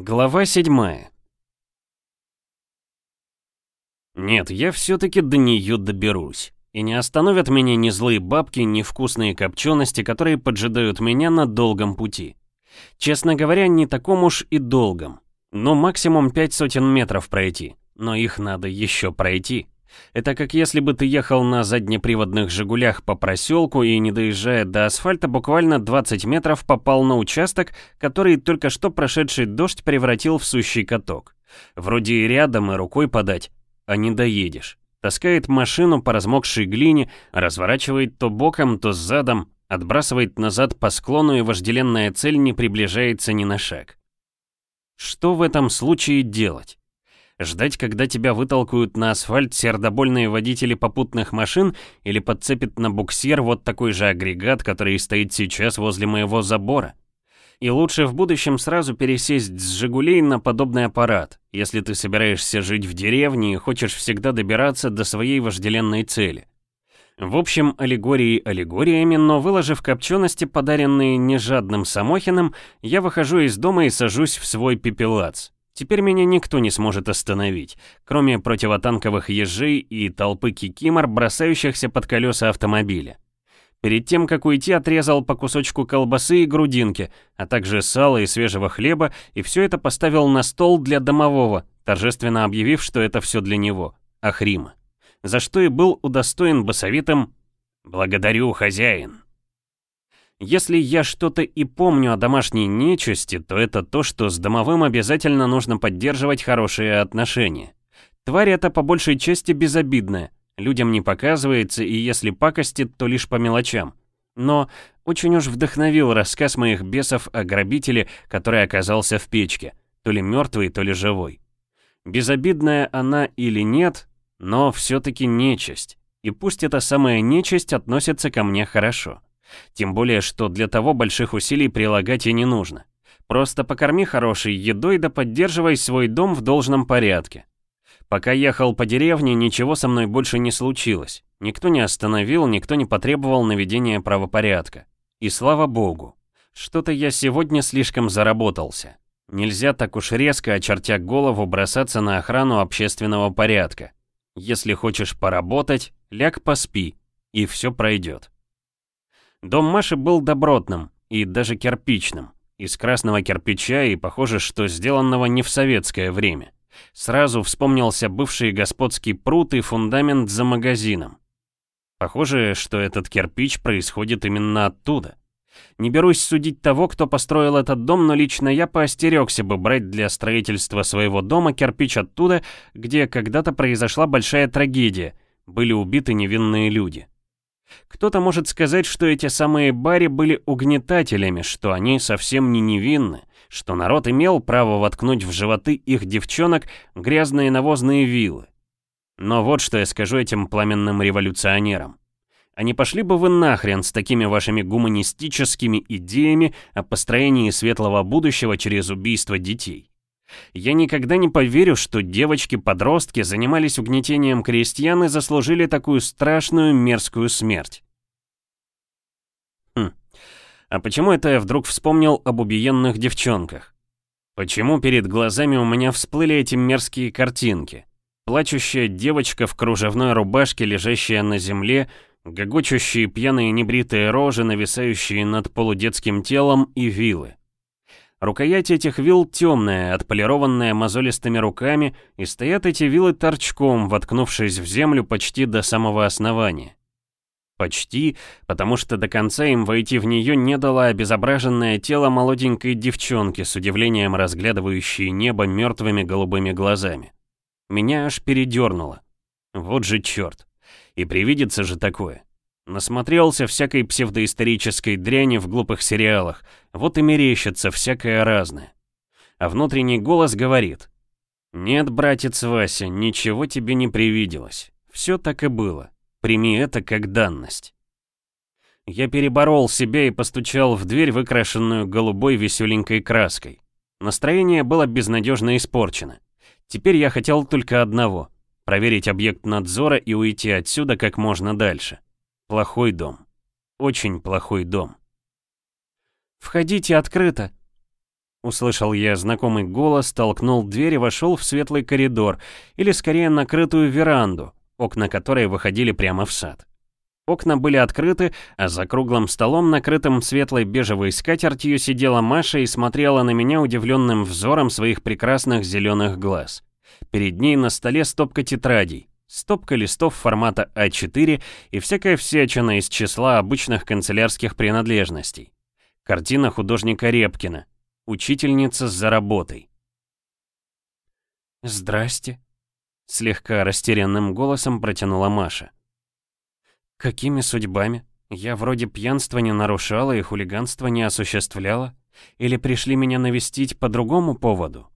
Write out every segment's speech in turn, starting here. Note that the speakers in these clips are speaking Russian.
Глава 7 Нет, я все-таки до нее доберусь. И не остановят меня ни злые бабки, ни вкусные копчености, которые поджидают меня на долгом пути. Честно говоря, не таком уж и долгом. Ну, максимум пять сотен метров пройти. Но их надо еще пройти. Это как если бы ты ехал на заднеприводных «Жигулях» по проселку и, не доезжая до асфальта, буквально 20 метров попал на участок, который только что прошедший дождь превратил в сущий каток. Вроде и рядом, и рукой подать, а не доедешь. Таскает машину по размокшей глине, разворачивает то боком, то задом, отбрасывает назад по склону, и вожделенная цель не приближается ни на шаг. Что в этом случае делать? Ждать, когда тебя вытолкают на асфальт сердобольные водители попутных машин или подцепит на буксир вот такой же агрегат, который стоит сейчас возле моего забора? И лучше в будущем сразу пересесть с «Жигулей» на подобный аппарат, если ты собираешься жить в деревне и хочешь всегда добираться до своей вожделенной цели. В общем, аллегории аллегориями, но выложив копчености, подаренные нежадным Самохиным, я выхожу из дома и сажусь в свой пепелац. Теперь меня никто не сможет остановить, кроме противотанковых ежей и толпы кикимор, бросающихся под колеса автомобиля. Перед тем, как уйти, отрезал по кусочку колбасы и грудинки, а также сала и свежего хлеба, и все это поставил на стол для домового, торжественно объявив, что это все для него, Ахрима. За что и был удостоен басовитым «Благодарю, хозяин». Если я что-то и помню о домашней нечисти, то это то, что с домовым обязательно нужно поддерживать хорошие отношения. Тварь эта по большей части безобидная, людям не показывается, и если пакостит, то лишь по мелочам. Но очень уж вдохновил рассказ моих бесов о грабителе, который оказался в печке, то ли мертвый, то ли живой. Безобидная она или нет, но все-таки нечисть. И пусть эта самая нечисть относится ко мне хорошо. Тем более, что для того больших усилий прилагать и не нужно. Просто покорми хорошей едой да поддерживай свой дом в должном порядке. Пока ехал по деревне, ничего со мной больше не случилось. Никто не остановил, никто не потребовал наведения правопорядка. И слава богу. Что-то я сегодня слишком заработался. Нельзя так уж резко, очертя голову, бросаться на охрану общественного порядка. Если хочешь поработать, ляг поспи, и все пройдет. Дом Маши был добротным и даже кирпичным, из красного кирпича и похоже, что сделанного не в советское время. Сразу вспомнился бывший господский пруд и фундамент за магазином. Похоже, что этот кирпич происходит именно оттуда. Не берусь судить того, кто построил этот дом, но лично я поостерегся бы брать для строительства своего дома кирпич оттуда, где когда-то произошла большая трагедия, были убиты невинные люди. Кто-то может сказать, что эти самые Барри были угнетателями, что они совсем не невинны, что народ имел право воткнуть в животы их девчонок грязные навозные вилы. Но вот что я скажу этим пламенным революционерам. Не пошли бы вы нахрен с такими вашими гуманистическими идеями о построении светлого будущего через убийство детей? Я никогда не поверю, что девочки-подростки занимались угнетением крестьян и заслужили такую страшную мерзкую смерть. Хм, а почему это я вдруг вспомнил об убиенных девчонках? Почему перед глазами у меня всплыли эти мерзкие картинки? Плачущая девочка в кружевной рубашке, лежащая на земле, гогочущие пьяные небритые рожи, нависающие над полудетским телом и вилы. Рукоять этих вил темная, отполированная мозолистыми руками, и стоят эти вилы торчком, воткнувшись в землю почти до самого основания. Почти, потому что до конца им войти в нее не дало обезображенное тело молоденькой девчонки с удивлением разглядывающей небо мертвыми голубыми глазами. Меня аж передернуло. Вот же черт. И привидится же такое. Насмотрелся всякой псевдоисторической дряни в глупых сериалах, вот и мерещится всякое разное. А внутренний голос говорит. «Нет, братец Вася, ничего тебе не привиделось. Все так и было. Прими это как данность». Я переборол себя и постучал в дверь, выкрашенную голубой веселенькой краской. Настроение было безнадежно испорчено. Теперь я хотел только одного — проверить объект надзора и уйти отсюда как можно дальше. Плохой дом. Очень плохой дом. «Входите открыто!» Услышал я знакомый голос, толкнул дверь и вошел в светлый коридор, или скорее накрытую веранду, окна которой выходили прямо в сад. Окна были открыты, а за круглым столом, накрытым светлой бежевой скатертью, сидела Маша и смотрела на меня удивленным взором своих прекрасных зеленых глаз. Перед ней на столе стопка тетрадей, стопка листов формата А4 и всякая всячина из числа обычных канцелярских принадлежностей. Картина художника Репкина. Учительница за работой. «Здрасте», — слегка растерянным голосом протянула Маша. Какими судьбами? Я вроде пьянства не нарушала и хулиганства не осуществляла? Или пришли меня навестить по другому поводу?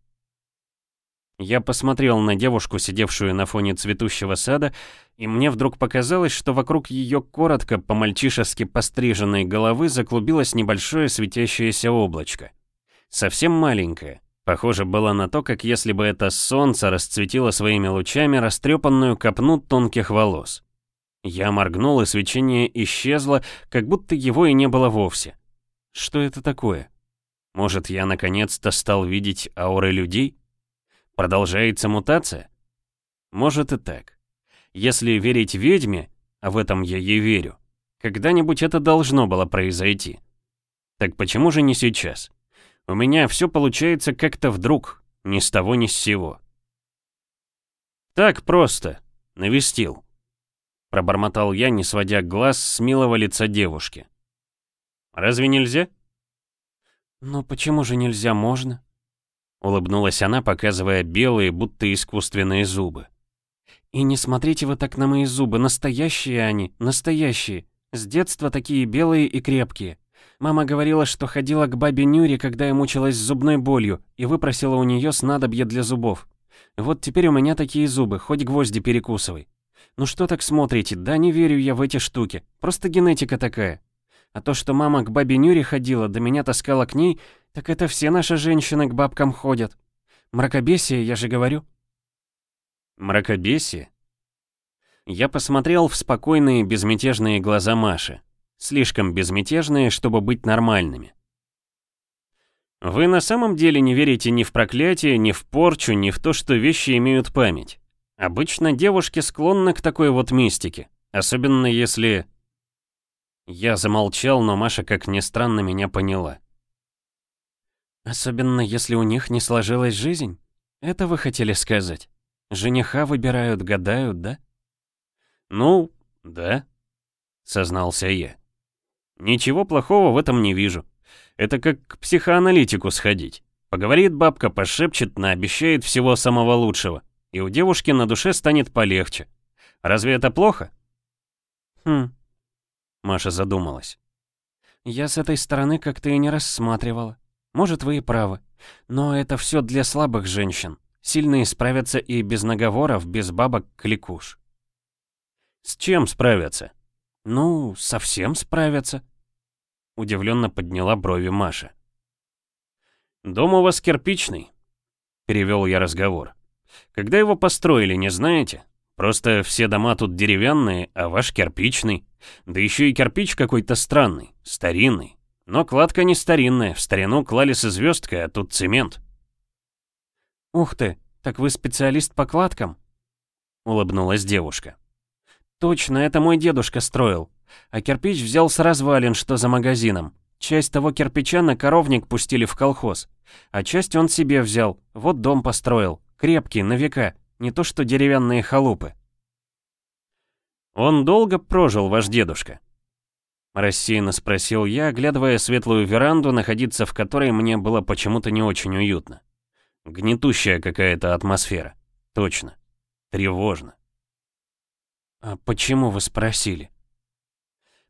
Я посмотрел на девушку, сидевшую на фоне цветущего сада, и мне вдруг показалось, что вокруг ее коротко, по-мальчишески постриженной головы заклубилось небольшое светящееся облачко. Совсем маленькое. Похоже было на то, как если бы это солнце расцветило своими лучами растрепанную копну тонких волос. Я моргнул, и свечение исчезло, как будто его и не было вовсе. Что это такое? Может, я наконец-то стал видеть ауры людей? Продолжается мутация? Может и так. Если верить ведьме, а в этом я ей верю, когда-нибудь это должно было произойти. Так почему же не сейчас? У меня все получается как-то вдруг, ни с того ни с сего. Так просто. Навестил. Пробормотал я, не сводя глаз с милого лица девушки. «Разве нельзя?» «Но почему же нельзя, можно?» Улыбнулась она, показывая белые, будто искусственные зубы. «И не смотрите вы так на мои зубы, настоящие они, настоящие. С детства такие белые и крепкие. Мама говорила, что ходила к бабе Нюре, когда я мучилась зубной болью, и выпросила у нее снадобье для зубов. Вот теперь у меня такие зубы, хоть гвозди перекусывай. Ну что так смотрите? Да не верю я в эти штуки. Просто генетика такая. А то, что мама к бабе Нюре ходила, да меня таскала к ней, так это все наши женщины к бабкам ходят. Мракобесие, я же говорю. Мракобесие? Я посмотрел в спокойные, безмятежные глаза Маши. Слишком безмятежные, чтобы быть нормальными. Вы на самом деле не верите ни в проклятие, ни в порчу, ни в то, что вещи имеют память. Обычно девушки склонны к такой вот мистике, особенно если... Я замолчал, но Маша, как ни странно, меня поняла. Особенно если у них не сложилась жизнь? Это вы хотели сказать? Жениха выбирают, гадают, да? Ну, да, сознался я. Ничего плохого в этом не вижу. Это как к психоаналитику сходить. Поговорит бабка, пошепчет, наобещает всего самого лучшего и у девушки на душе станет полегче. Разве это плохо? Хм. Маша задумалась. Я с этой стороны как-то и не рассматривала. Может, вы и правы. Но это все для слабых женщин. Сильные справятся и без наговоров, без бабок кликуш. С чем справятся? Ну, совсем справятся. Удивленно подняла брови Маша. «Дом у вас кирпичный», — перевел я разговор. Когда его построили, не знаете? Просто все дома тут деревянные, а ваш кирпичный. Да еще и кирпич какой-то странный, старинный. Но кладка не старинная, в старину клали со звездкой, а тут цемент. «Ух ты, так вы специалист по кладкам?» Улыбнулась девушка. «Точно, это мой дедушка строил. А кирпич взял с развалин, что за магазином. Часть того кирпича на коровник пустили в колхоз. А часть он себе взял, вот дом построил. Крепкий, на века, не то что деревянные халупы. «Он долго прожил, ваш дедушка?» Рассеянно спросил я, оглядывая светлую веранду, находиться в которой мне было почему-то не очень уютно. Гнетущая какая-то атмосфера. Точно. Тревожно. «А почему вы спросили?»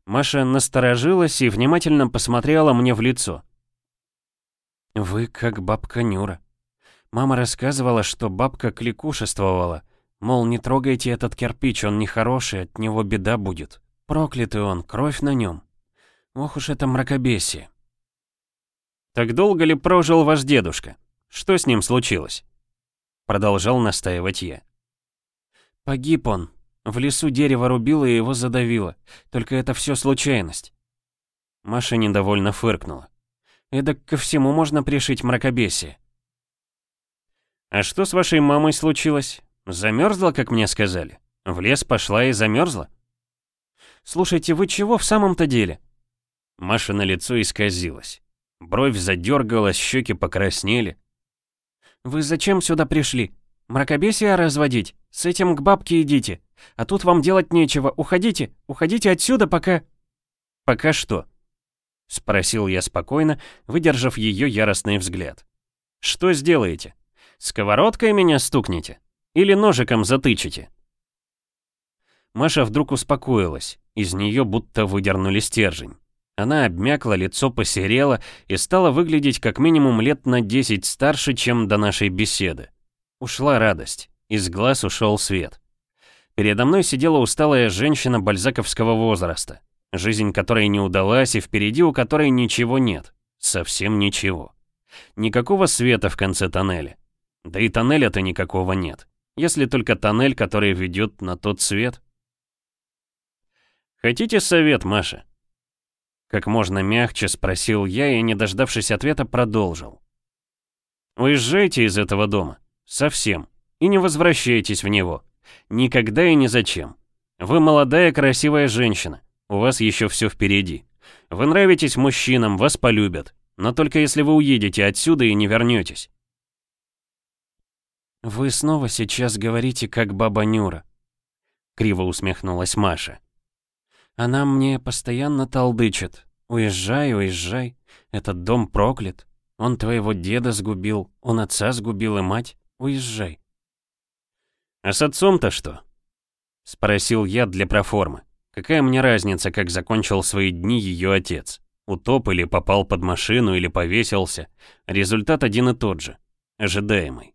Маша насторожилась и внимательно посмотрела мне в лицо. «Вы как бабка Нюра», Мама рассказывала, что бабка кликушествовала. Мол, не трогайте этот кирпич, он нехороший, от него беда будет. Проклятый он, кровь на нем. Ох уж это мракобесие. Так долго ли прожил ваш дедушка? Что с ним случилось? Продолжал настаивать я. Погиб он. В лесу дерево рубило и его задавило. Только это все случайность. Маша недовольно фыркнула. Эдак ко всему можно пришить мракобесие. А что с вашей мамой случилось? Замерзла, как мне сказали? В лес пошла и замерзла? Слушайте, вы чего в самом-то деле? Маша на лицо исказилась. Бровь задергалась, щеки покраснели. Вы зачем сюда пришли? Мракобесие разводить? С этим к бабке идите. А тут вам делать нечего. Уходите, уходите отсюда, пока... Пока что? Спросил я спокойно, выдержав ее яростный взгляд. Что сделаете? Сковородкой меня стукнете? Или ножиком затычите?» Маша вдруг успокоилась, из нее будто выдернули стержень. Она обмякла, лицо посерело и стала выглядеть как минимум лет на 10 старше, чем до нашей беседы. Ушла радость, из глаз ушел свет. Передо мной сидела усталая женщина бальзаковского возраста, жизнь которой не удалась и впереди у которой ничего нет, совсем ничего. Никакого света в конце тоннеля. Да и тоннеля-то никакого нет. Если только тоннель, который ведет на тот свет. «Хотите совет, Маша?» Как можно мягче спросил я и, не дождавшись ответа, продолжил. «Уезжайте из этого дома. Совсем. И не возвращайтесь в него. Никогда и ни зачем. Вы молодая красивая женщина. У вас еще все впереди. Вы нравитесь мужчинам, вас полюбят. Но только если вы уедете отсюда и не вернетесь. «Вы снова сейчас говорите, как баба Нюра», — криво усмехнулась Маша. «Она мне постоянно толдычит. Уезжай, уезжай. Этот дом проклят. Он твоего деда сгубил, он отца сгубил и мать. Уезжай». «А с отцом-то что?» — спросил я для проформы. Какая мне разница, как закончил свои дни ее отец? Утоп или попал под машину или повесился. Результат один и тот же. Ожидаемый.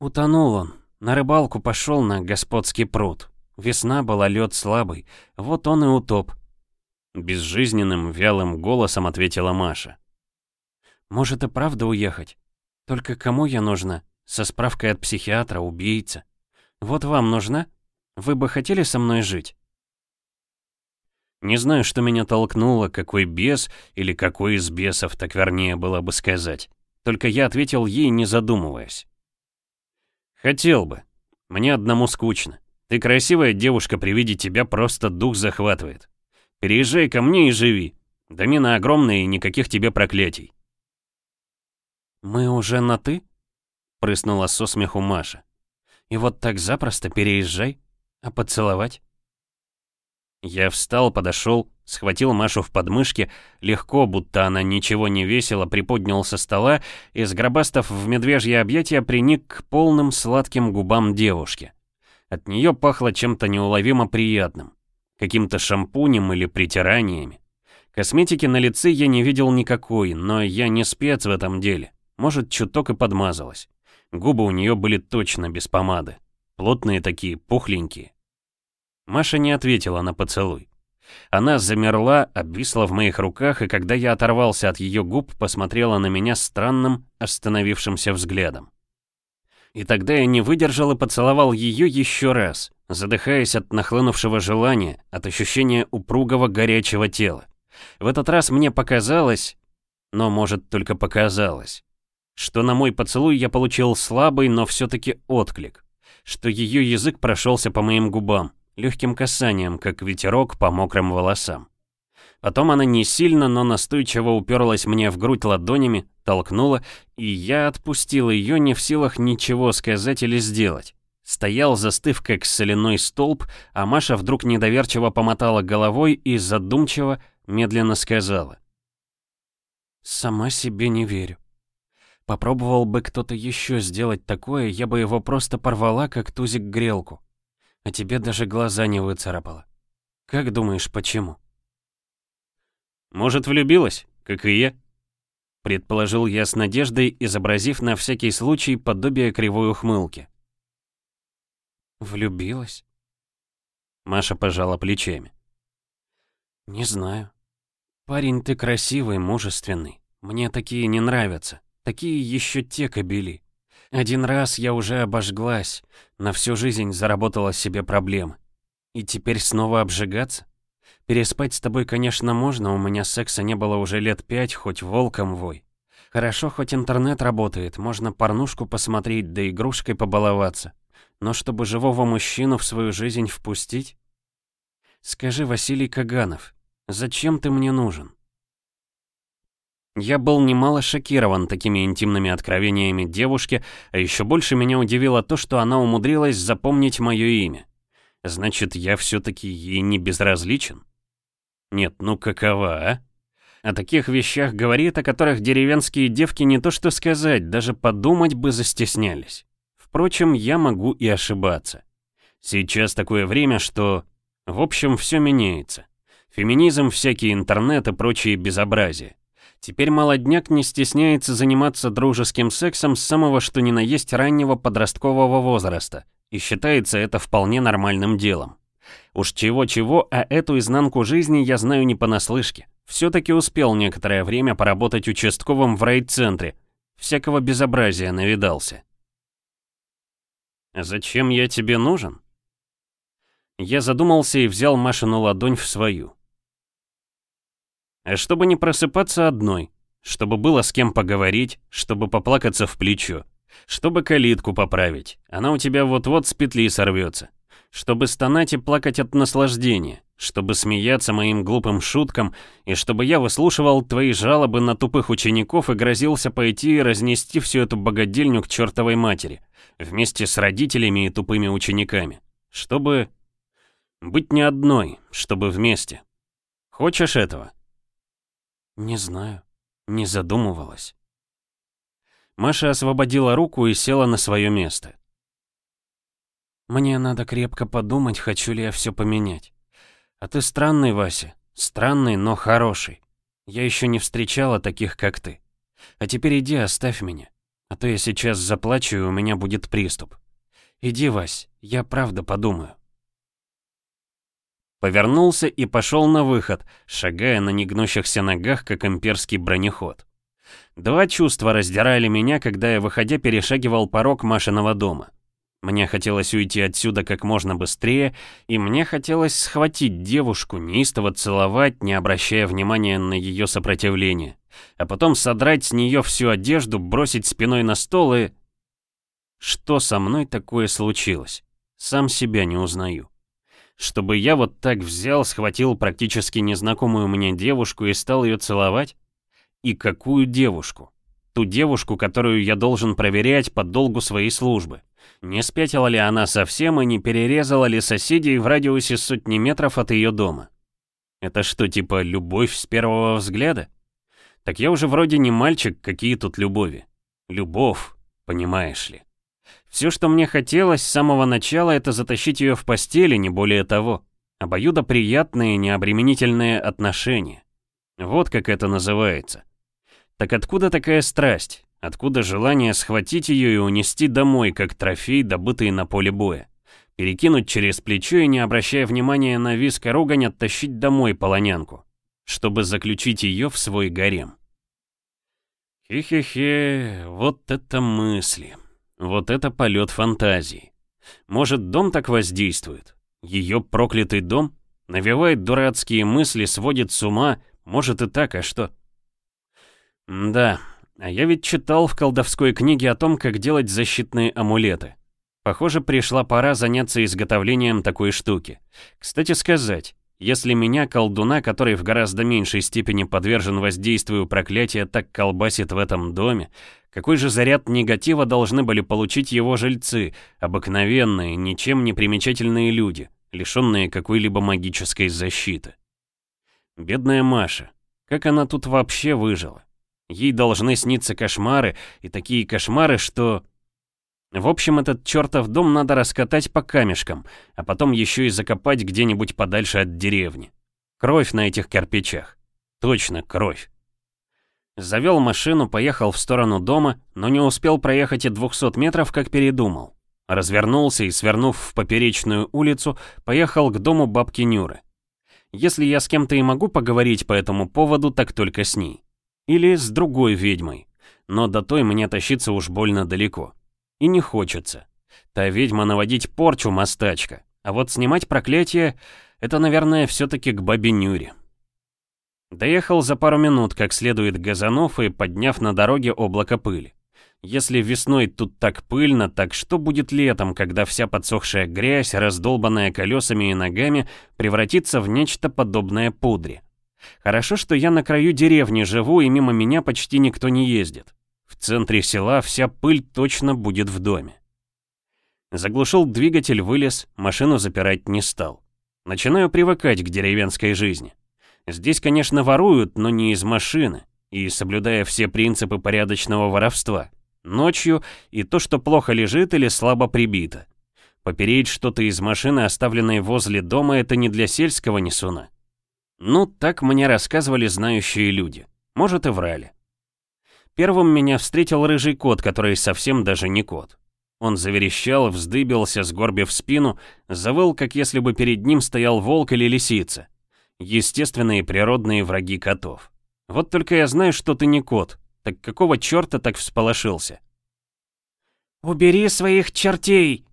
Утонул он. На рыбалку пошел на господский пруд. Весна была, лед слабый. Вот он и утоп. Безжизненным, вялым голосом ответила Маша. Может и правда уехать? Только кому я нужна? Со справкой от психиатра, убийца. Вот вам нужна? Вы бы хотели со мной жить? Не знаю, что меня толкнуло, какой бес или какой из бесов, так вернее было бы сказать. Только я ответил ей, не задумываясь. «Хотел бы. Мне одному скучно. Ты красивая девушка, при виде тебя просто дух захватывает. Переезжай ко мне и живи. Домина огромная и никаких тебе проклятий». «Мы уже на «ты»?» — прыснула со смеху Маша. «И вот так запросто переезжай? А поцеловать?» Я встал, подошел, схватил Машу в подмышки, легко, будто она ничего не весила, приподнял со стола и, сгробастав в медвежье объятия, приник к полным сладким губам девушки. От нее пахло чем-то неуловимо приятным, каким-то шампунем или притираниями. Косметики на лице я не видел никакой, но я не спец в этом деле. Может, чуток и подмазалась. Губы у нее были точно без помады. Плотные такие, пухленькие. Маша не ответила на поцелуй. Она замерла, обвисла в моих руках, и когда я оторвался от ее губ, посмотрела на меня странным, остановившимся взглядом. И тогда я не выдержал и поцеловал ее еще раз, задыхаясь от нахлынувшего желания, от ощущения упругого горячего тела. В этот раз мне показалось, но может только показалось, что на мой поцелуй я получил слабый, но все-таки отклик, что ее язык прошелся по моим губам, легким касанием, как ветерок по мокрым волосам. Потом она не сильно, но настойчиво уперлась мне в грудь ладонями, толкнула, и я отпустил ее не в силах ничего сказать или сделать. Стоял, застыв как соляной столб, а Маша вдруг недоверчиво помотала головой и задумчиво, медленно сказала. «Сама себе не верю. Попробовал бы кто-то еще сделать такое, я бы его просто порвала, как тузик грелку а тебе даже глаза не выцарапала. Как думаешь, почему? Может, влюбилась, как и я? Предположил я с надеждой, изобразив на всякий случай подобие кривой ухмылки. Влюбилась? Маша пожала плечами. Не знаю. Парень, ты красивый, мужественный. Мне такие не нравятся. Такие еще те кобели. Один раз я уже обожглась, на всю жизнь заработала себе проблемы. И теперь снова обжигаться? Переспать с тобой, конечно, можно, у меня секса не было уже лет пять, хоть волком вой. Хорошо, хоть интернет работает, можно порнушку посмотреть, да игрушкой побаловаться. Но чтобы живого мужчину в свою жизнь впустить? Скажи, Василий Каганов, зачем ты мне нужен? Я был немало шокирован такими интимными откровениями девушки, а еще больше меня удивило то, что она умудрилась запомнить мое имя. Значит, я все-таки ей не безразличен? Нет, ну какова, а? О таких вещах говорит, о которых деревенские девки не то что сказать, даже подумать бы застеснялись. Впрочем, я могу и ошибаться. Сейчас такое время, что... В общем, все меняется. Феминизм, всякий интернет и прочие безобразия. Теперь молодняк не стесняется заниматься дружеским сексом с самого что ни на есть раннего подросткового возраста, и считается это вполне нормальным делом. Уж чего-чего, а эту изнанку жизни я знаю не понаслышке. Все-таки успел некоторое время поработать участковым в райцентре. Всякого безобразия навидался. «Зачем я тебе нужен?» Я задумался и взял Машину ладонь в свою. А чтобы не просыпаться одной, чтобы было с кем поговорить, чтобы поплакаться в плечо, чтобы калитку поправить, она у тебя вот-вот с петли сорвется, чтобы стонать и плакать от наслаждения, чтобы смеяться моим глупым шуткам, и чтобы я выслушивал твои жалобы на тупых учеников и грозился пойти и разнести всю эту богадельню к чертовой матери, вместе с родителями и тупыми учениками. Чтобы... Быть не одной, чтобы вместе. Хочешь этого? «Не знаю. Не задумывалась». Маша освободила руку и села на свое место. «Мне надо крепко подумать, хочу ли я все поменять. А ты странный, Вася. Странный, но хороший. Я еще не встречала таких, как ты. А теперь иди, оставь меня. А то я сейчас заплачу, и у меня будет приступ. Иди, Вась, я правда подумаю». Повернулся и пошел на выход, шагая на негнущихся ногах, как имперский бронеход. Два чувства раздирали меня, когда я, выходя, перешагивал порог Машиного дома. Мне хотелось уйти отсюда как можно быстрее, и мне хотелось схватить девушку, неистово целовать, не обращая внимания на ее сопротивление, а потом содрать с нее всю одежду, бросить спиной на стол и... Что со мной такое случилось? Сам себя не узнаю чтобы я вот так взял, схватил практически незнакомую мне девушку и стал ее целовать? И какую девушку? Ту девушку, которую я должен проверять по долгу своей службы. Не спятила ли она совсем и не перерезала ли соседей в радиусе сотни метров от ее дома? Это что, типа любовь с первого взгляда? Так я уже вроде не мальчик, какие тут любови. Любовь, понимаешь ли. Все, что мне хотелось с самого начала, это затащить ее в постели, не более того. Обоюдо приятные, необременительные отношения. Вот как это называется. Так откуда такая страсть? Откуда желание схватить ее и унести домой, как трофей, добытый на поле боя? Перекинуть через плечо и, не обращая внимания на виск и ругань, оттащить домой полонянку, чтобы заключить ее в свой гарем. Хе-хе-хе, вот это мысли. Вот это полет фантазии. Может, дом так воздействует? Ее проклятый дом? Навевает дурацкие мысли, сводит с ума. Может и так, а что? Да, а я ведь читал в колдовской книге о том, как делать защитные амулеты. Похоже, пришла пора заняться изготовлением такой штуки. Кстати сказать, если меня, колдуна, который в гораздо меньшей степени подвержен воздействию проклятия, так колбасит в этом доме, какой же заряд негатива должны были получить его жильцы, обыкновенные, ничем не примечательные люди, лишенные какой-либо магической защиты? Бедная Маша, как она тут вообще выжила? Ей должны сниться кошмары, и такие кошмары, что... В общем, этот чертов дом надо раскатать по камешкам, а потом еще и закопать где-нибудь подальше от деревни. Кровь на этих кирпичах. Точно, кровь. Завел машину, поехал в сторону дома, но не успел проехать и 200 метров, как передумал. Развернулся и, свернув в поперечную улицу, поехал к дому бабки Нюры. Если я с кем-то и могу поговорить по этому поводу, так только с ней. Или с другой ведьмой. Но до той мне тащиться уж больно далеко. И не хочется. Та ведьма наводить порчу мастачка. А вот снимать проклятие — Это, наверное, все-таки к бабе Нюре. Доехал за пару минут, как следует газанув и подняв на дороге облако пыли. Если весной тут так пыльно, так что будет летом, когда вся подсохшая грязь, раздолбанная колесами и ногами, превратится в нечто подобное пудре? Хорошо, что я на краю деревни живу, и мимо меня почти никто не ездит. В центре села вся пыль точно будет в доме. Заглушил двигатель, вылез, машину запирать не стал. Начинаю привыкать к деревенской жизни. Здесь, конечно, воруют, но не из машины, и соблюдая все принципы порядочного воровства. Ночью и то, что плохо лежит или слабо прибито. Попереть что-то из машины, оставленной возле дома, это не для сельского несуна. Ну, так мне рассказывали знающие люди. Может, и врали. Первым меня встретил рыжий кот, который совсем даже не кот. Он заверещал, вздыбился, сгорбив спину, завыл, как если бы перед ним стоял волк или лисица. Естественные природные враги котов. Вот только я знаю, что ты не кот, так какого черта так всполошился? «Убери своих чертей!»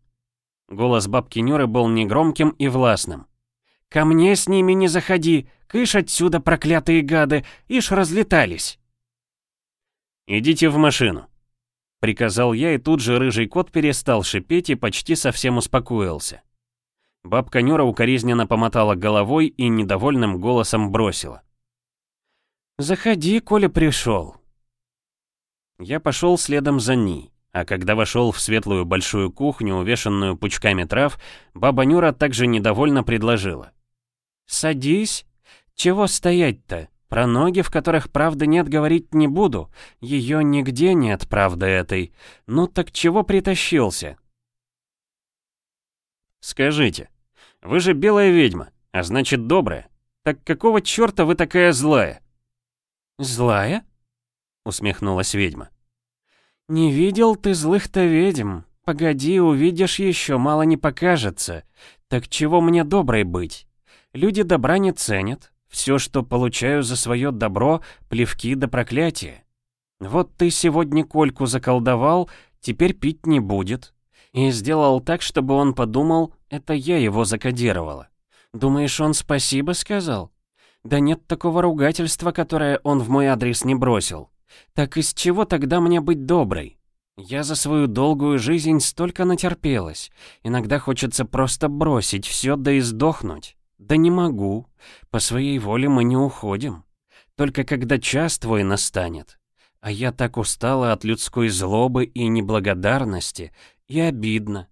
Голос бабки Нюры был негромким и властным. «Ко мне с ними не заходи! Кыш отсюда, проклятые гады! Ишь разлетались!» «Идите в машину!» Приказал я, и тут же рыжий кот перестал шипеть и почти совсем успокоился. Бабка Нюра укоризненно помотала головой и недовольным голосом бросила. «Заходи, Коля пришел. Я пошел следом за ней, а когда вошел в светлую большую кухню, увешанную пучками трав, баба Нюра также недовольно предложила. «Садись. Чего стоять-то? Про ноги, в которых правды нет, говорить не буду. Ее нигде нет, правды этой. Ну так чего притащился?» «Скажите, вы же белая ведьма, а значит добрая. Так какого черта вы такая злая?» «Злая?» — усмехнулась ведьма. «Не видел ты злых-то ведьм. Погоди, увидишь еще, мало не покажется. Так чего мне доброй быть? Люди добра не ценят. Все, что получаю за свое добро, плевки да проклятия. Вот ты сегодня Кольку заколдовал, теперь пить не будет. И сделал так, чтобы он подумал, это я его закодировала. Думаешь, он спасибо сказал? Да нет такого ругательства, которое он в мой адрес не бросил. Так из чего тогда мне быть доброй? Я за свою долгую жизнь столько натерпелась. Иногда хочется просто бросить все да и сдохнуть. Да не могу. По своей воле мы не уходим. Только когда час твой настанет. А я так устала от людской злобы и неблагодарности, и обидно.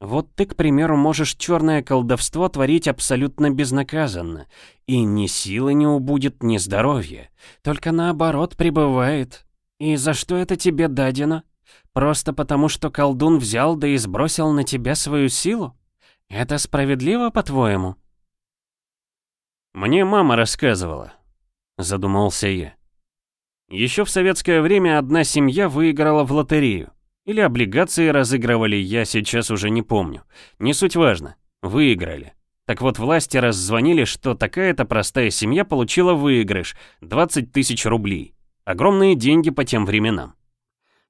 Вот ты, к примеру, можешь черное колдовство творить абсолютно безнаказанно, и ни силы не убудет, ни здоровья, только наоборот пребывает. И за что это тебе дадено? Просто потому, что колдун взял да и сбросил на тебя свою силу? Это справедливо, по-твоему? Мне мама рассказывала, задумался я. Еще в советское время одна семья выиграла в лотерею. Или облигации разыгрывали, я сейчас уже не помню. Не суть важно. Выиграли. Так вот, власти раззвонили, что такая-то простая семья получила выигрыш — 20 тысяч рублей. Огромные деньги по тем временам.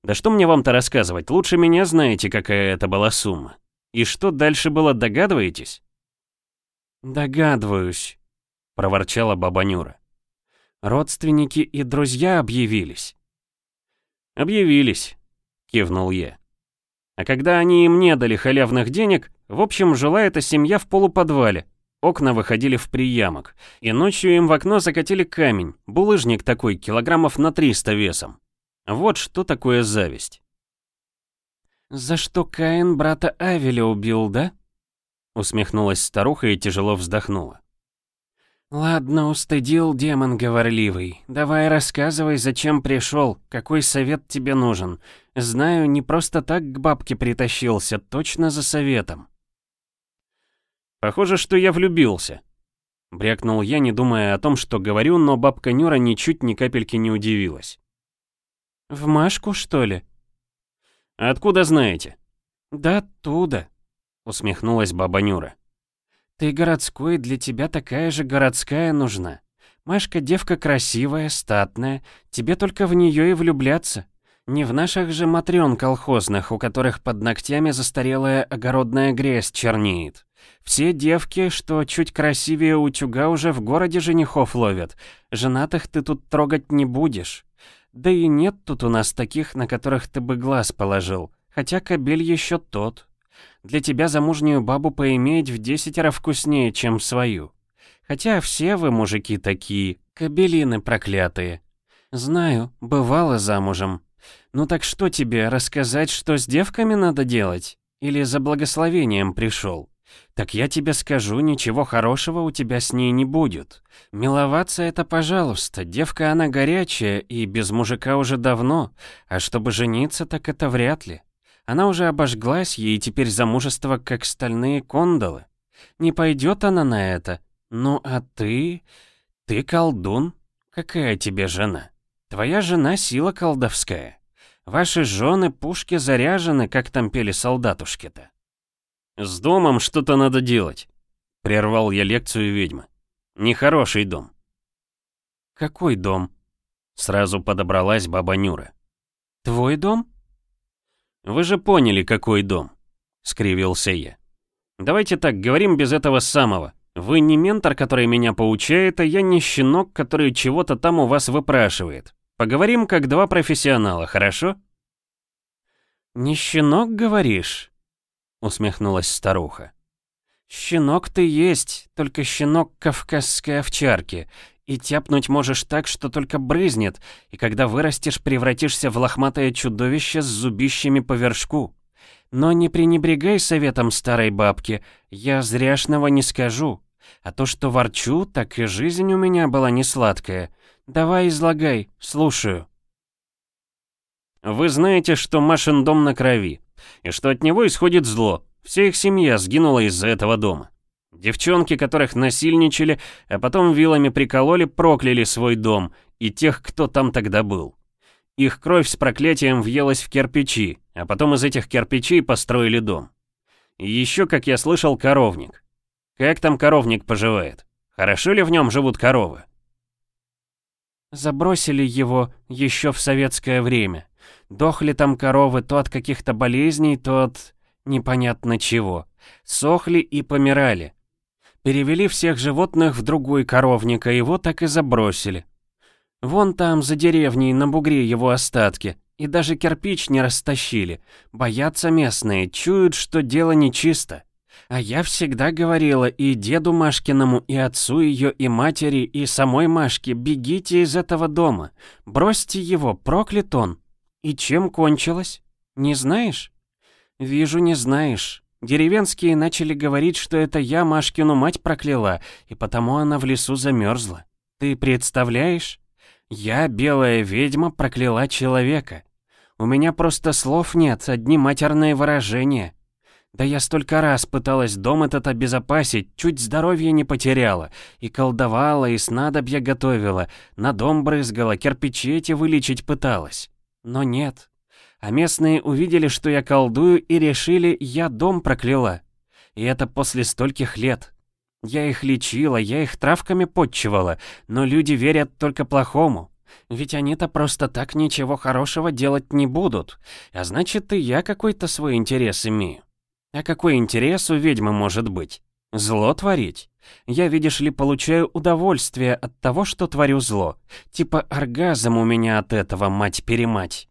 Да что мне вам-то рассказывать, лучше меня знаете, какая это была сумма. И что дальше было, догадываетесь? «Догадываюсь», — проворчала баба Нюра. «Родственники и друзья объявились». «Объявились кивнул я. А когда они им не дали халявных денег, в общем, жила эта семья в полуподвале. Окна выходили в приямок, и ночью им в окно закатили камень, булыжник такой, килограммов на 300 весом. Вот что такое зависть. «За что Каин брата Авеля убил, да?» Усмехнулась старуха и тяжело вздохнула. «Ладно, устыдил демон говорливый. Давай рассказывай, зачем пришел, какой совет тебе нужен. Знаю, не просто так к бабке притащился, точно за советом». «Похоже, что я влюбился», — брякнул я, не думая о том, что говорю, но бабка Нюра ничуть ни капельки не удивилась. «В Машку, что ли?» «Откуда знаете?» «Да оттуда», — усмехнулась баба Нюра. Ты городской, для тебя такая же городская нужна. Машка девка красивая, статная, тебе только в нее и влюбляться. Не в наших же матрён колхозных, у которых под ногтями застарелая огородная грязь чернеет. Все девки, что чуть красивее утюга, уже в городе женихов ловят. Женатых ты тут трогать не будешь. Да и нет тут у нас таких, на которых ты бы глаз положил. Хотя кобель еще тот. Для тебя замужнюю бабу поиметь в десятеро вкуснее, чем свою. Хотя все вы, мужики, такие, кобелины проклятые. Знаю, бывало замужем. Ну так что тебе, рассказать, что с девками надо делать? Или за благословением пришел? Так я тебе скажу, ничего хорошего у тебя с ней не будет. Миловаться это пожалуйста, девка она горячая и без мужика уже давно, а чтобы жениться, так это вряд ли. Она уже обожглась, ей теперь замужество как стальные кондолы. Не пойдет она на это. Ну а ты... Ты колдун? Какая тебе жена? Твоя жена сила колдовская. Ваши жены пушки заряжены, как там пели солдатушки-то. «С домом что-то надо делать», — прервал я лекцию ведьмы. «Нехороший дом». «Какой дом?» — сразу подобралась баба Нюра. «Твой дом?» «Вы же поняли, какой дом», — скривился я. «Давайте так, говорим без этого самого. Вы не ментор, который меня поучает, а я не щенок, который чего-то там у вас выпрашивает. Поговорим как два профессионала, хорошо?» «Не щенок, говоришь?» — усмехнулась старуха. «Щенок ты есть, только щенок кавказской овчарки, и тяпнуть можешь так, что только брызнет, и когда вырастешь, превратишься в лохматое чудовище с зубищами по вершку. Но не пренебрегай советом старой бабки, я зряшного не скажу. А то, что ворчу, так и жизнь у меня была не сладкая. Давай излагай, слушаю». «Вы знаете, что Машин дом на крови, и что от него исходит зло. Вся их семья сгинула из-за этого дома. Девчонки, которых насильничали, а потом вилами прикололи, прокляли свой дом и тех, кто там тогда был. Их кровь с проклятием въелась в кирпичи, а потом из этих кирпичей построили дом. И еще, как я слышал, коровник. Как там коровник поживает? Хорошо ли в нем живут коровы? Забросили его еще в советское время. Дохли там коровы то от каких-то болезней, то от непонятно чего. Сохли и помирали. Перевели всех животных в другой коровник, а его так и забросили. Вон там, за деревней, на бугре его остатки. И даже кирпич не растащили. Боятся местные, чуют, что дело нечисто. А я всегда говорила и деду Машкиному, и отцу ее, и матери, и самой Машке, бегите из этого дома. Бросьте его, проклят он. И чем кончилось? Не знаешь? Вижу, не знаешь. Деревенские начали говорить, что это я Машкину мать прокляла, и потому она в лесу замерзла. Ты представляешь? Я, белая ведьма, прокляла человека. У меня просто слов нет, одни матерные выражения. Да я столько раз пыталась дом этот обезопасить, чуть здоровье не потеряла. И колдовала, и снадобья готовила, на дом брызгала, кирпичи эти вылечить пыталась. Но нет. А местные увидели, что я колдую, и решили, я дом прокляла. И это после стольких лет. Я их лечила, я их травками подчивала, но люди верят только плохому. Ведь они-то просто так ничего хорошего делать не будут. А значит, и я какой-то свой интерес имею. А какой интерес у ведьмы может быть? Зло творить? Я, видишь ли, получаю удовольствие от того, что творю зло. Типа оргазм у меня от этого, мать-перемать.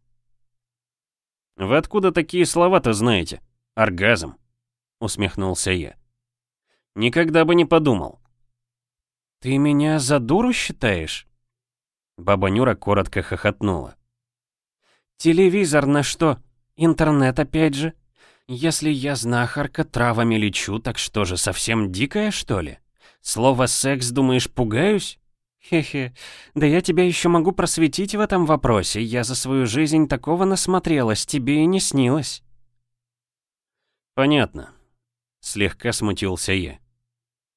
«Вы откуда такие слова-то знаете? Оргазм?» — усмехнулся я. «Никогда бы не подумал». «Ты меня за дуру считаешь?» Баба Нюра коротко хохотнула. «Телевизор на что? Интернет опять же? Если я знахарка, травами лечу, так что же, совсем дикая, что ли? Слово «секс», думаешь, пугаюсь? Хе-хе, да я тебя еще могу просветить в этом вопросе, я за свою жизнь такого насмотрелась, тебе и не снилось. Понятно. Слегка смутился я.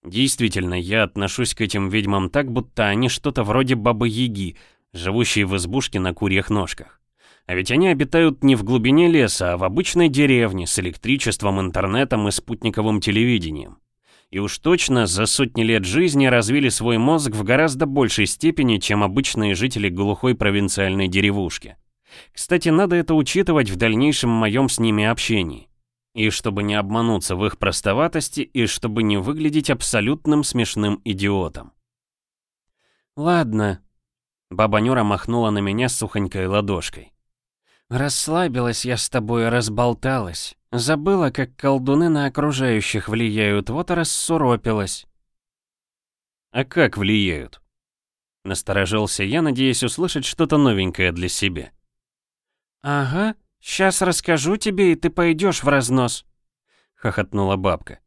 Действительно, я отношусь к этим ведьмам так, будто они что-то вроде бабы-яги, живущие в избушке на курьих ножках. А ведь они обитают не в глубине леса, а в обычной деревне с электричеством, интернетом и спутниковым телевидением. И уж точно за сотни лет жизни развили свой мозг в гораздо большей степени, чем обычные жители глухой провинциальной деревушки. Кстати, надо это учитывать в дальнейшем моем с ними общении. И чтобы не обмануться в их простоватости, и чтобы не выглядеть абсолютным смешным идиотом. «Ладно», — баба Нюра махнула на меня сухонькой ладошкой. «Расслабилась я с тобой, разболталась. Забыла, как колдуны на окружающих влияют, вот и рассуропилась». «А как влияют?» Насторожился я, надеясь услышать что-то новенькое для себя. «Ага, сейчас расскажу тебе, и ты пойдешь в разнос», — хохотнула бабка.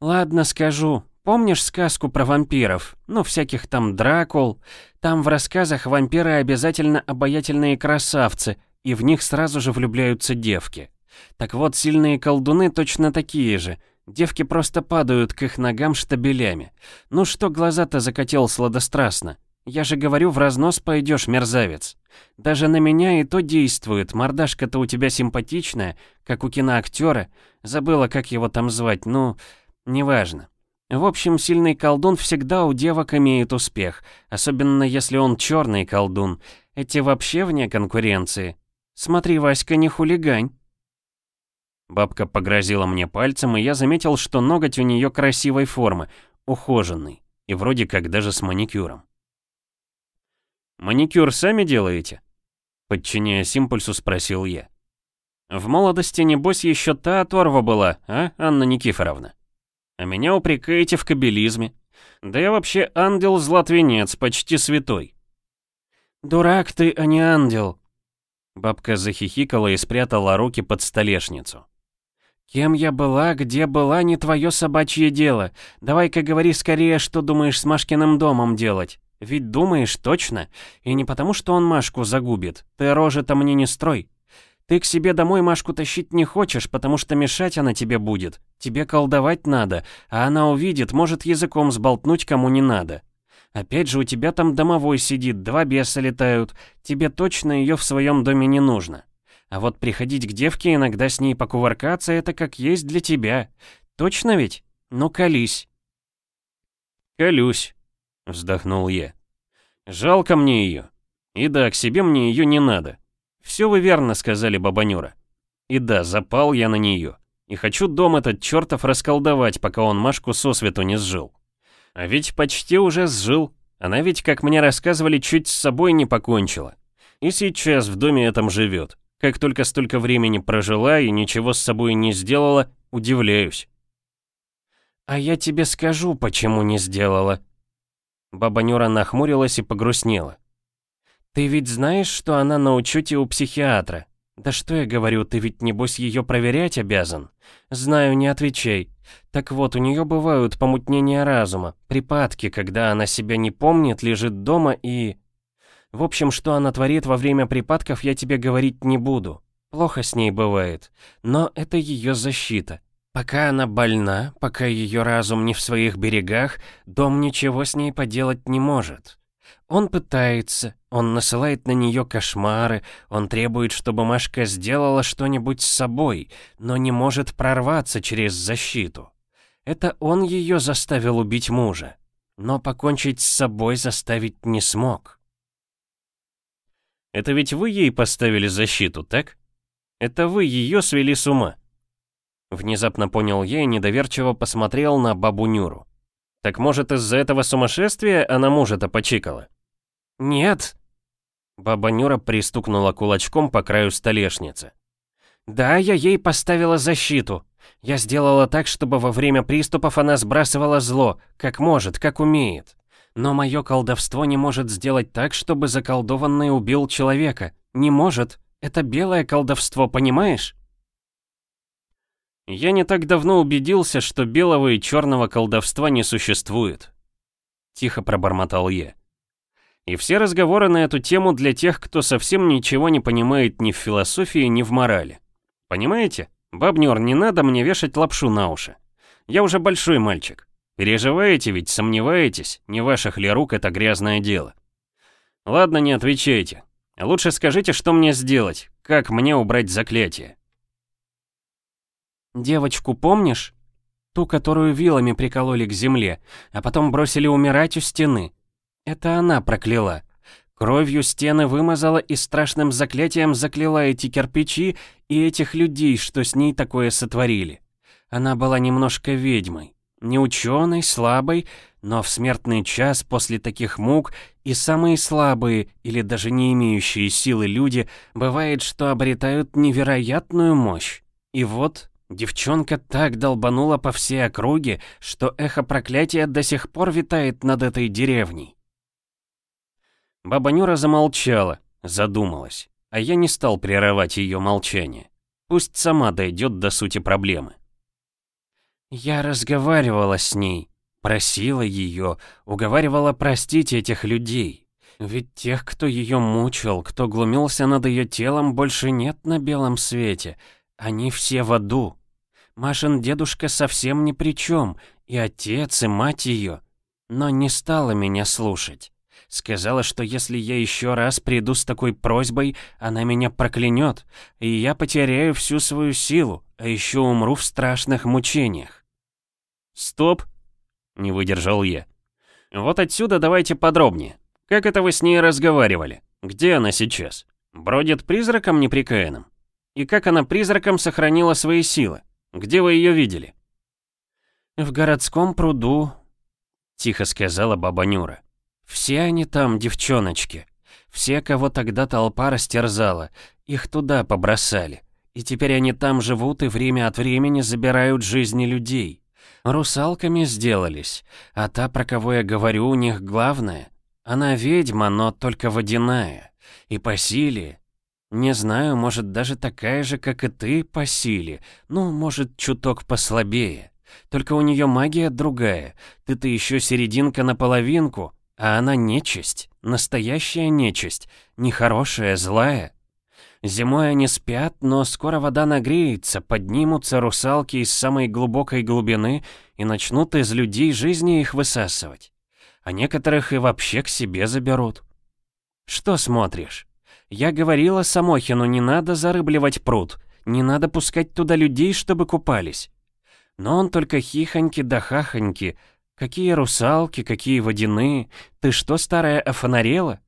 «Ладно, скажу. Помнишь сказку про вампиров? Ну, всяких там дракул. Там в рассказах вампиры обязательно обаятельные красавцы, и в них сразу же влюбляются девки. Так вот, сильные колдуны точно такие же. Девки просто падают к их ногам штабелями. Ну что глаза-то закатил сладострастно? Я же говорю, в разнос пойдешь, мерзавец. Даже на меня и то действует. Мордашка-то у тебя симпатичная, как у киноактера. Забыла, как его там звать, ну, неважно. В общем, сильный колдун всегда у девок имеет успех, особенно если он черный колдун. Эти вообще вне конкуренции. Смотри, Васька, не хулигань. Бабка погрозила мне пальцем, и я заметил, что ноготь у нее красивой формы, ухоженный, и вроде как даже с маникюром. «Маникюр сами делаете?» Подчиняясь импульсу, спросил я. «В молодости, небось, еще та оторва была, а, Анна Никифоровна? А меня упрекаете в кабелизме. Да я вообще ангел-златвенец, почти святой». «Дурак ты, а не ангел», Бабка захихикала и спрятала руки под столешницу. «Кем я была, где была, не твое собачье дело. Давай-ка говори скорее, что думаешь с Машкиным домом делать. Ведь думаешь точно. И не потому, что он Машку загубит. Ты рожи-то мне не строй. Ты к себе домой Машку тащить не хочешь, потому что мешать она тебе будет. Тебе колдовать надо, а она увидит, может языком сболтнуть кому не надо. Опять же, у тебя там домовой сидит, два беса летают. Тебе точно ее в своем доме не нужно. А вот приходить к девке иногда с ней покувыркаться, это как есть для тебя. Точно ведь? Ну, колись. Колюсь, вздохнул я. Жалко мне ее. И да, к себе мне ее не надо. Все вы верно сказали, баба Нюра. И да, запал я на нее. И хочу дом этот чертов расколдовать, пока он Машку сосвету не сжил. А ведь почти уже сжил. Она ведь, как мне рассказывали, чуть с собой не покончила. И сейчас в доме этом живет. Как только столько времени прожила и ничего с собой не сделала, удивляюсь. «А я тебе скажу, почему не сделала». Баба Нюра нахмурилась и погрустнела. «Ты ведь знаешь, что она на учете у психиатра? Да что я говорю, ты ведь небось ее проверять обязан? Знаю, не отвечай. Так вот, у нее бывают помутнения разума, припадки, когда она себя не помнит, лежит дома и... В общем, что она творит во время припадков, я тебе говорить не буду. Плохо с ней бывает. Но это ее защита. Пока она больна, пока ее разум не в своих берегах, дом ничего с ней поделать не может. Он пытается, он насылает на нее кошмары, он требует, чтобы Машка сделала что-нибудь с собой, но не может прорваться через защиту. Это он ее заставил убить мужа, но покончить с собой заставить не смог. Это ведь вы ей поставили защиту, так? Это вы ее свели с ума. Внезапно понял я и недоверчиво посмотрел на бабу Нюру. Так может из-за этого сумасшествия она мужа-то почикала? «Нет!» Баба Нюра пристукнула кулачком по краю столешницы. «Да, я ей поставила защиту. Я сделала так, чтобы во время приступов она сбрасывала зло, как может, как умеет. Но мое колдовство не может сделать так, чтобы заколдованный убил человека. Не может. Это белое колдовство, понимаешь?» Я не так давно убедился, что белого и черного колдовства не существует. Тихо пробормотал я. И все разговоры на эту тему для тех, кто совсем ничего не понимает ни в философии, ни в морали. Понимаете? Бабнёр, не надо мне вешать лапшу на уши. Я уже большой мальчик. Переживаете ведь, сомневаетесь, не ваших ли рук это грязное дело. Ладно, не отвечайте. Лучше скажите, что мне сделать, как мне убрать заклятие. Девочку помнишь? Ту, которую вилами прикололи к земле, а потом бросили умирать у стены. Это она прокляла. Кровью стены вымазала и страшным заклятием закляла эти кирпичи и этих людей, что с ней такое сотворили. Она была немножко ведьмой. Не ученой, слабой, но в смертный час после таких мук и самые слабые или даже не имеющие силы люди бывает, что обретают невероятную мощь. И вот девчонка так долбанула по всей округе, что эхо проклятия до сих пор витает над этой деревней. Баба Нюра замолчала, задумалась, а я не стал прерывать ее молчание. Пусть сама дойдет до сути проблемы. Я разговаривала с ней, просила ее, уговаривала простить этих людей. Ведь тех, кто ее мучил, кто глумился над ее телом, больше нет на белом свете. Они все в аду. Машин дедушка совсем ни при чем, и отец, и мать ее. Но не стала меня слушать. Сказала, что если я еще раз приду с такой просьбой, она меня проклянет, и я потеряю всю свою силу, а еще умру в страшных мучениях. «Стоп!» — не выдержал я. «Вот отсюда давайте подробнее. Как это вы с ней разговаривали? Где она сейчас? Бродит призраком неприкаянным? И как она призраком сохранила свои силы? Где вы ее видели?» «В городском пруду», — тихо сказала баба Нюра. Все они там, девчоночки. Все, кого тогда толпа растерзала, их туда побросали. И теперь они там живут и время от времени забирают жизни людей. Русалками сделались, а та, про кого я говорю, у них главная. Она ведьма, но только водяная. И по силе... Не знаю, может, даже такая же, как и ты, по силе. Ну, может, чуток послабее. Только у нее магия другая. Ты-то еще серединка на половинку, а она нечисть, настоящая нечисть, нехорошая, злая. Зимой они спят, но скоро вода нагреется, поднимутся русалки из самой глубокой глубины и начнут из людей жизни их высасывать. А некоторых и вообще к себе заберут. Что смотришь? Я говорила Самохину, не надо зарыбливать пруд, не надо пускать туда людей, чтобы купались. Но он только хихоньки да хахоньки, Какие русалки, какие водяные. Ты что, старая, офонарела?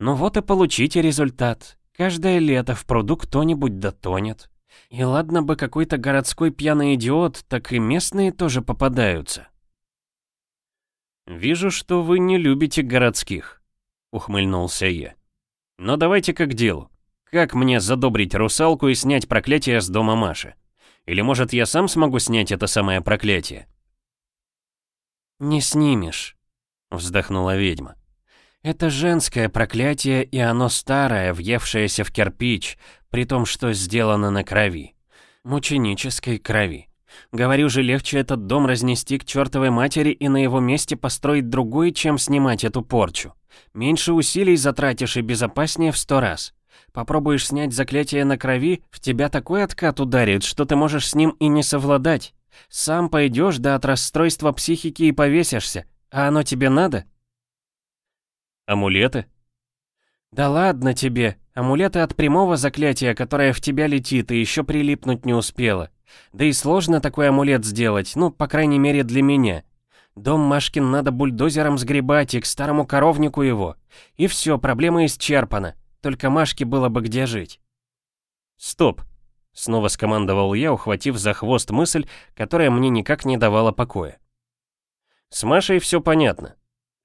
Ну вот и получите результат. Каждое лето в пруду кто-нибудь дотонет. И ладно бы какой-то городской пьяный идиот, так и местные тоже попадаются. «Вижу, что вы не любите городских», — ухмыльнулся я. «Но давайте-ка к делу. Как мне задобрить русалку и снять проклятие с дома Маши? Или, может, я сам смогу снять это самое проклятие?» «Не снимешь», — вздохнула ведьма. «Это женское проклятие, и оно старое, въевшееся в кирпич, при том, что сделано на крови. Мученической крови. Говорю же, легче этот дом разнести к чертовой матери и на его месте построить другой, чем снимать эту порчу. Меньше усилий затратишь и безопаснее в сто раз. Попробуешь снять заклятие на крови, в тебя такой откат ударит, что ты можешь с ним и не совладать. Сам пойдешь, да от расстройства психики и повесишься. А оно тебе надо? Амулеты? Да ладно тебе. Амулеты от прямого заклятия, которое в тебя летит и еще прилипнуть не успело. Да и сложно такой амулет сделать, ну, по крайней мере, для меня. Дом Машкин надо бульдозером сгребать и к старому коровнику его. И все, проблема исчерпана. Только Машке было бы где жить. Стоп. Снова скомандовал я, ухватив за хвост мысль, которая мне никак не давала покоя. С Машей все понятно.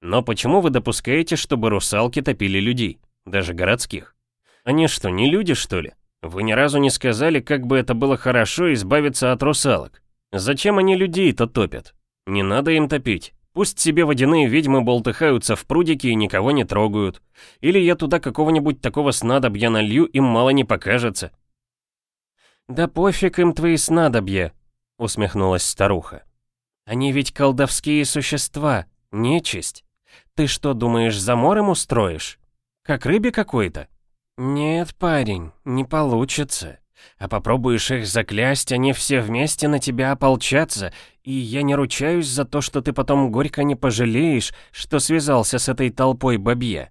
Но почему вы допускаете, чтобы русалки топили людей, даже городских? Они что, не люди, что ли? Вы ни разу не сказали, как бы это было хорошо избавиться от русалок. Зачем они людей-то топят? Не надо им топить. Пусть себе водяные ведьмы болтыхаются в прудике и никого не трогают. Или я туда какого-нибудь такого снадобья налью, им мало не покажется. «Да пофиг им твои снадобья», — усмехнулась старуха. «Они ведь колдовские существа, нечисть. Ты что, думаешь, замор им устроишь? Как рыбе какой-то?» «Нет, парень, не получится. А попробуешь их заклясть, они все вместе на тебя ополчатся, и я не ручаюсь за то, что ты потом горько не пожалеешь, что связался с этой толпой бабья.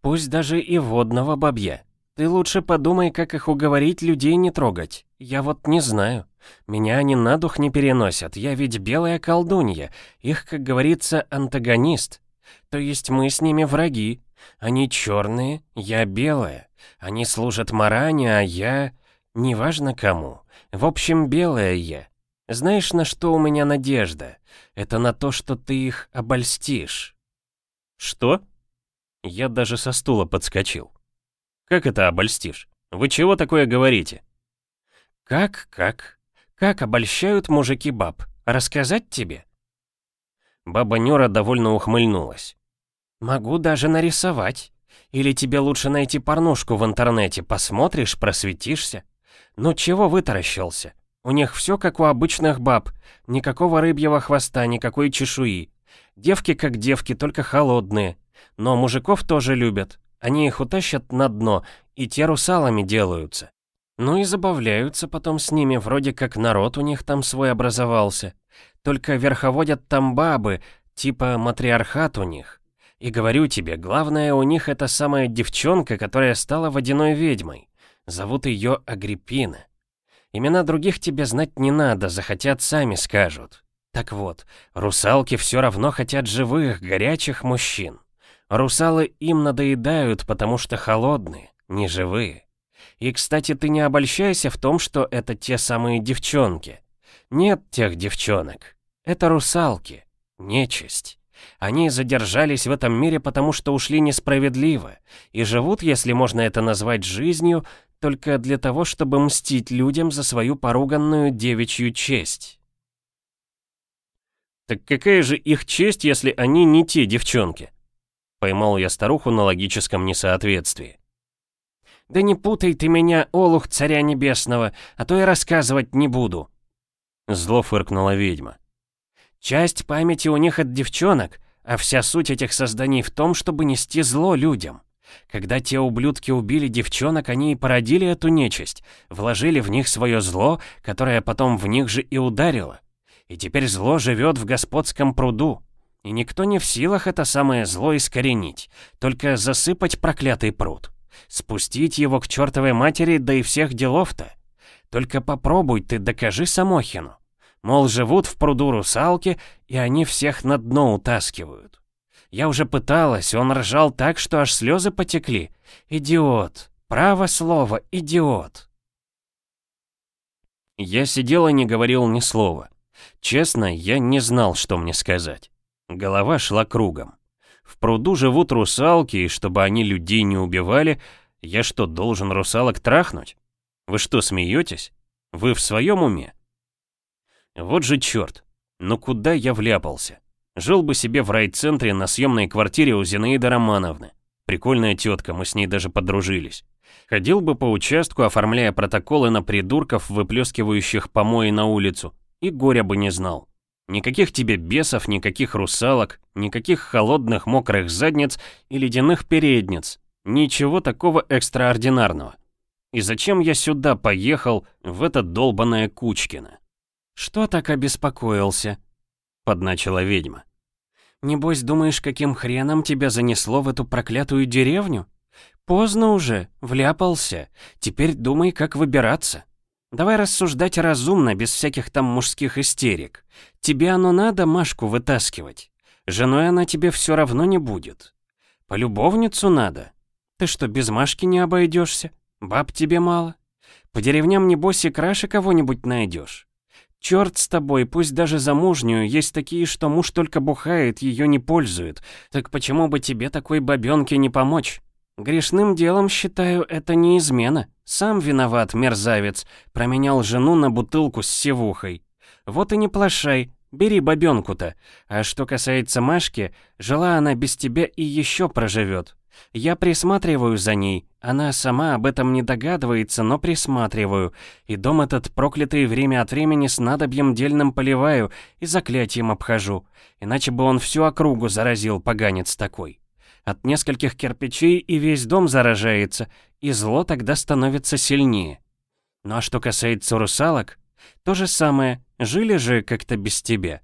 Пусть даже и водного бабья. Ты лучше подумай, как их уговорить людей не трогать. Я вот не знаю. Меня они на дух не переносят. Я ведь белая колдунья. Их, как говорится, антагонист. То есть мы с ними враги. Они черные, я белая. Они служат Маране, а я... Неважно кому. В общем, белая я. Знаешь, на что у меня надежда? Это на то, что ты их обольстишь. Что? Я даже со стула подскочил. Как это обольстишь? Вы чего такое говорите? Как, как? Как обольщают мужики баб? Рассказать тебе? Баба Нюра довольно ухмыльнулась. Могу даже нарисовать. Или тебе лучше найти порнушку в интернете, посмотришь, просветишься. Ну чего вытаращился? У них все как у обычных баб. Никакого рыбьего хвоста, никакой чешуи. Девки как девки, только холодные. Но мужиков тоже любят. Они их утащат на дно, и те русалами делаются. Ну и забавляются потом с ними, вроде как народ у них там свой образовался. Только верховодят там бабы, типа матриархат у них. И говорю тебе, главное у них это самая девчонка, которая стала водяной ведьмой. Зовут ее Агриппина. Имена других тебе знать не надо, захотят сами скажут. Так вот, русалки все равно хотят живых, горячих мужчин. Русалы им надоедают, потому что холодные, не живые. И, кстати, ты не обольщайся в том, что это те самые девчонки. Нет тех девчонок. Это русалки. Нечисть. Они задержались в этом мире, потому что ушли несправедливо, и живут, если можно это назвать жизнью, только для того, чтобы мстить людям за свою поруганную девичью честь. «Так какая же их честь, если они не те девчонки?» Поймал я старуху на логическом несоответствии. «Да не путай ты меня, олух царя небесного, а то я рассказывать не буду!» Зло фыркнула ведьма. «Часть памяти у них от девчонок, а вся суть этих созданий в том, чтобы нести зло людям. Когда те ублюдки убили девчонок, они и породили эту нечисть, вложили в них свое зло, которое потом в них же и ударило. И теперь зло живет в господском пруду. И никто не в силах это самое зло искоренить, только засыпать проклятый пруд. Спустить его к чертовой матери, да и всех делов-то. Только попробуй ты докажи Самохину. Мол, живут в пруду русалки, и они всех на дно утаскивают. Я уже пыталась, он ржал так, что аж слезы потекли. Идиот. Право слово, идиот. Я сидел и не говорил ни слова. Честно, я не знал, что мне сказать. Голова шла кругом. В пруду живут русалки, и чтобы они людей не убивали, я что, должен русалок трахнуть? Вы что, смеетесь? Вы в своем уме? Вот же черт. Ну куда я вляпался? Жил бы себе в райцентре на съемной квартире у Зинаиды Романовны. Прикольная тетка, мы с ней даже подружились. Ходил бы по участку, оформляя протоколы на придурков, выплескивающих помои на улицу, и горя бы не знал. Никаких тебе бесов, никаких русалок, никаких холодных мокрых задниц и ледяных передниц. Ничего такого экстраординарного. И зачем я сюда поехал, в это долбанное Кучкино? Что так обеспокоился? Подначила ведьма. Небось, думаешь, каким хреном тебя занесло в эту проклятую деревню? Поздно уже, вляпался. Теперь думай, как выбираться. Давай рассуждать разумно, без всяких там мужских истерик. Тебе оно надо Машку вытаскивать. Женой она тебе все равно не будет. Полюбовницу надо. Ты что, без Машки не обойдешься? Баб тебе мало. По деревням, небось, и краше кого-нибудь найдешь. Черт с тобой, пусть даже замужнюю, есть такие, что муж только бухает, ее не пользует. Так почему бы тебе такой бабенке не помочь? Грешным делом, считаю, это не измена. Сам виноват, мерзавец, променял жену на бутылку с севухой. Вот и не плашай, бери бабенку-то. А что касается Машки, жила она без тебя и еще проживет. Я присматриваю за ней. Она сама об этом не догадывается, но присматриваю. И дом этот проклятый время от времени с надобьем дельным поливаю и заклятием обхожу. Иначе бы он всю округу заразил, поганец такой. От нескольких кирпичей и весь дом заражается, и зло тогда становится сильнее. Ну а что касается русалок, то же самое, жили же как-то без тебя.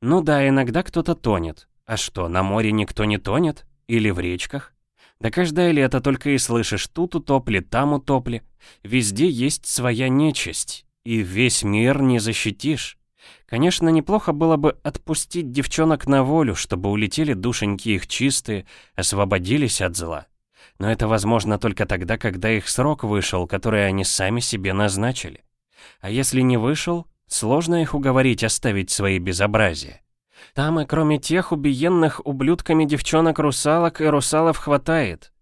Ну да, иногда кто-то тонет. А что, на море никто не тонет? Или в речках? Да каждое лето только и слышишь, тут утопли, там утопли. Везде есть своя нечисть, и весь мир не защитишь. Конечно, неплохо было бы отпустить девчонок на волю, чтобы улетели душеньки их чистые, освободились от зла. Но это возможно только тогда, когда их срок вышел, который они сами себе назначили. А если не вышел, сложно их уговорить оставить свои безобразия. Там и кроме тех убиенных ублюдками девчонок-русалок и русалов хватает.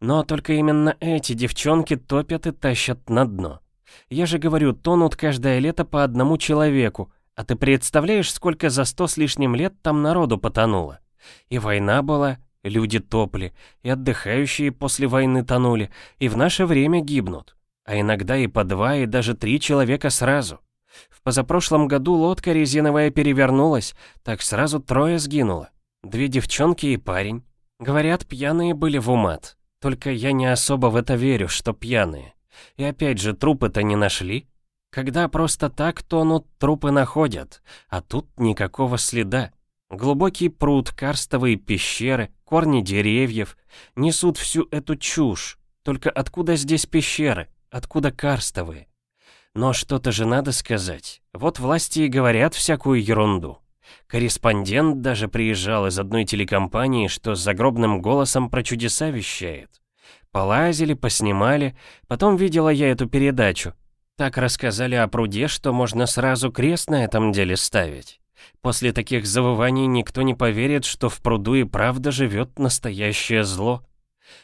Но только именно эти девчонки топят и тащат на дно. Я же говорю, тонут каждое лето по одному человеку, а ты представляешь, сколько за сто с лишним лет там народу потонуло? И война была, люди топли, и отдыхающие после войны тонули, и в наше время гибнут. А иногда и по два, и даже три человека сразу. В позапрошлом году лодка резиновая перевернулась, так сразу трое сгинуло. Две девчонки и парень. Говорят, пьяные были в умат. Только я не особо в это верю, что пьяные. И опять же, трупы-то не нашли. Когда просто так тонут, трупы находят, а тут никакого следа. Глубокий пруд, карстовые пещеры, корни деревьев несут всю эту чушь. Только откуда здесь пещеры? Откуда карстовые? Но что-то же надо сказать. Вот власти и говорят всякую ерунду. Корреспондент даже приезжал из одной телекомпании, что с загробным голосом про чудеса вещает. Полазили, поснимали, потом видела я эту передачу. Так рассказали о пруде, что можно сразу крест на этом деле ставить. После таких завываний никто не поверит, что в пруду и правда живет настоящее зло.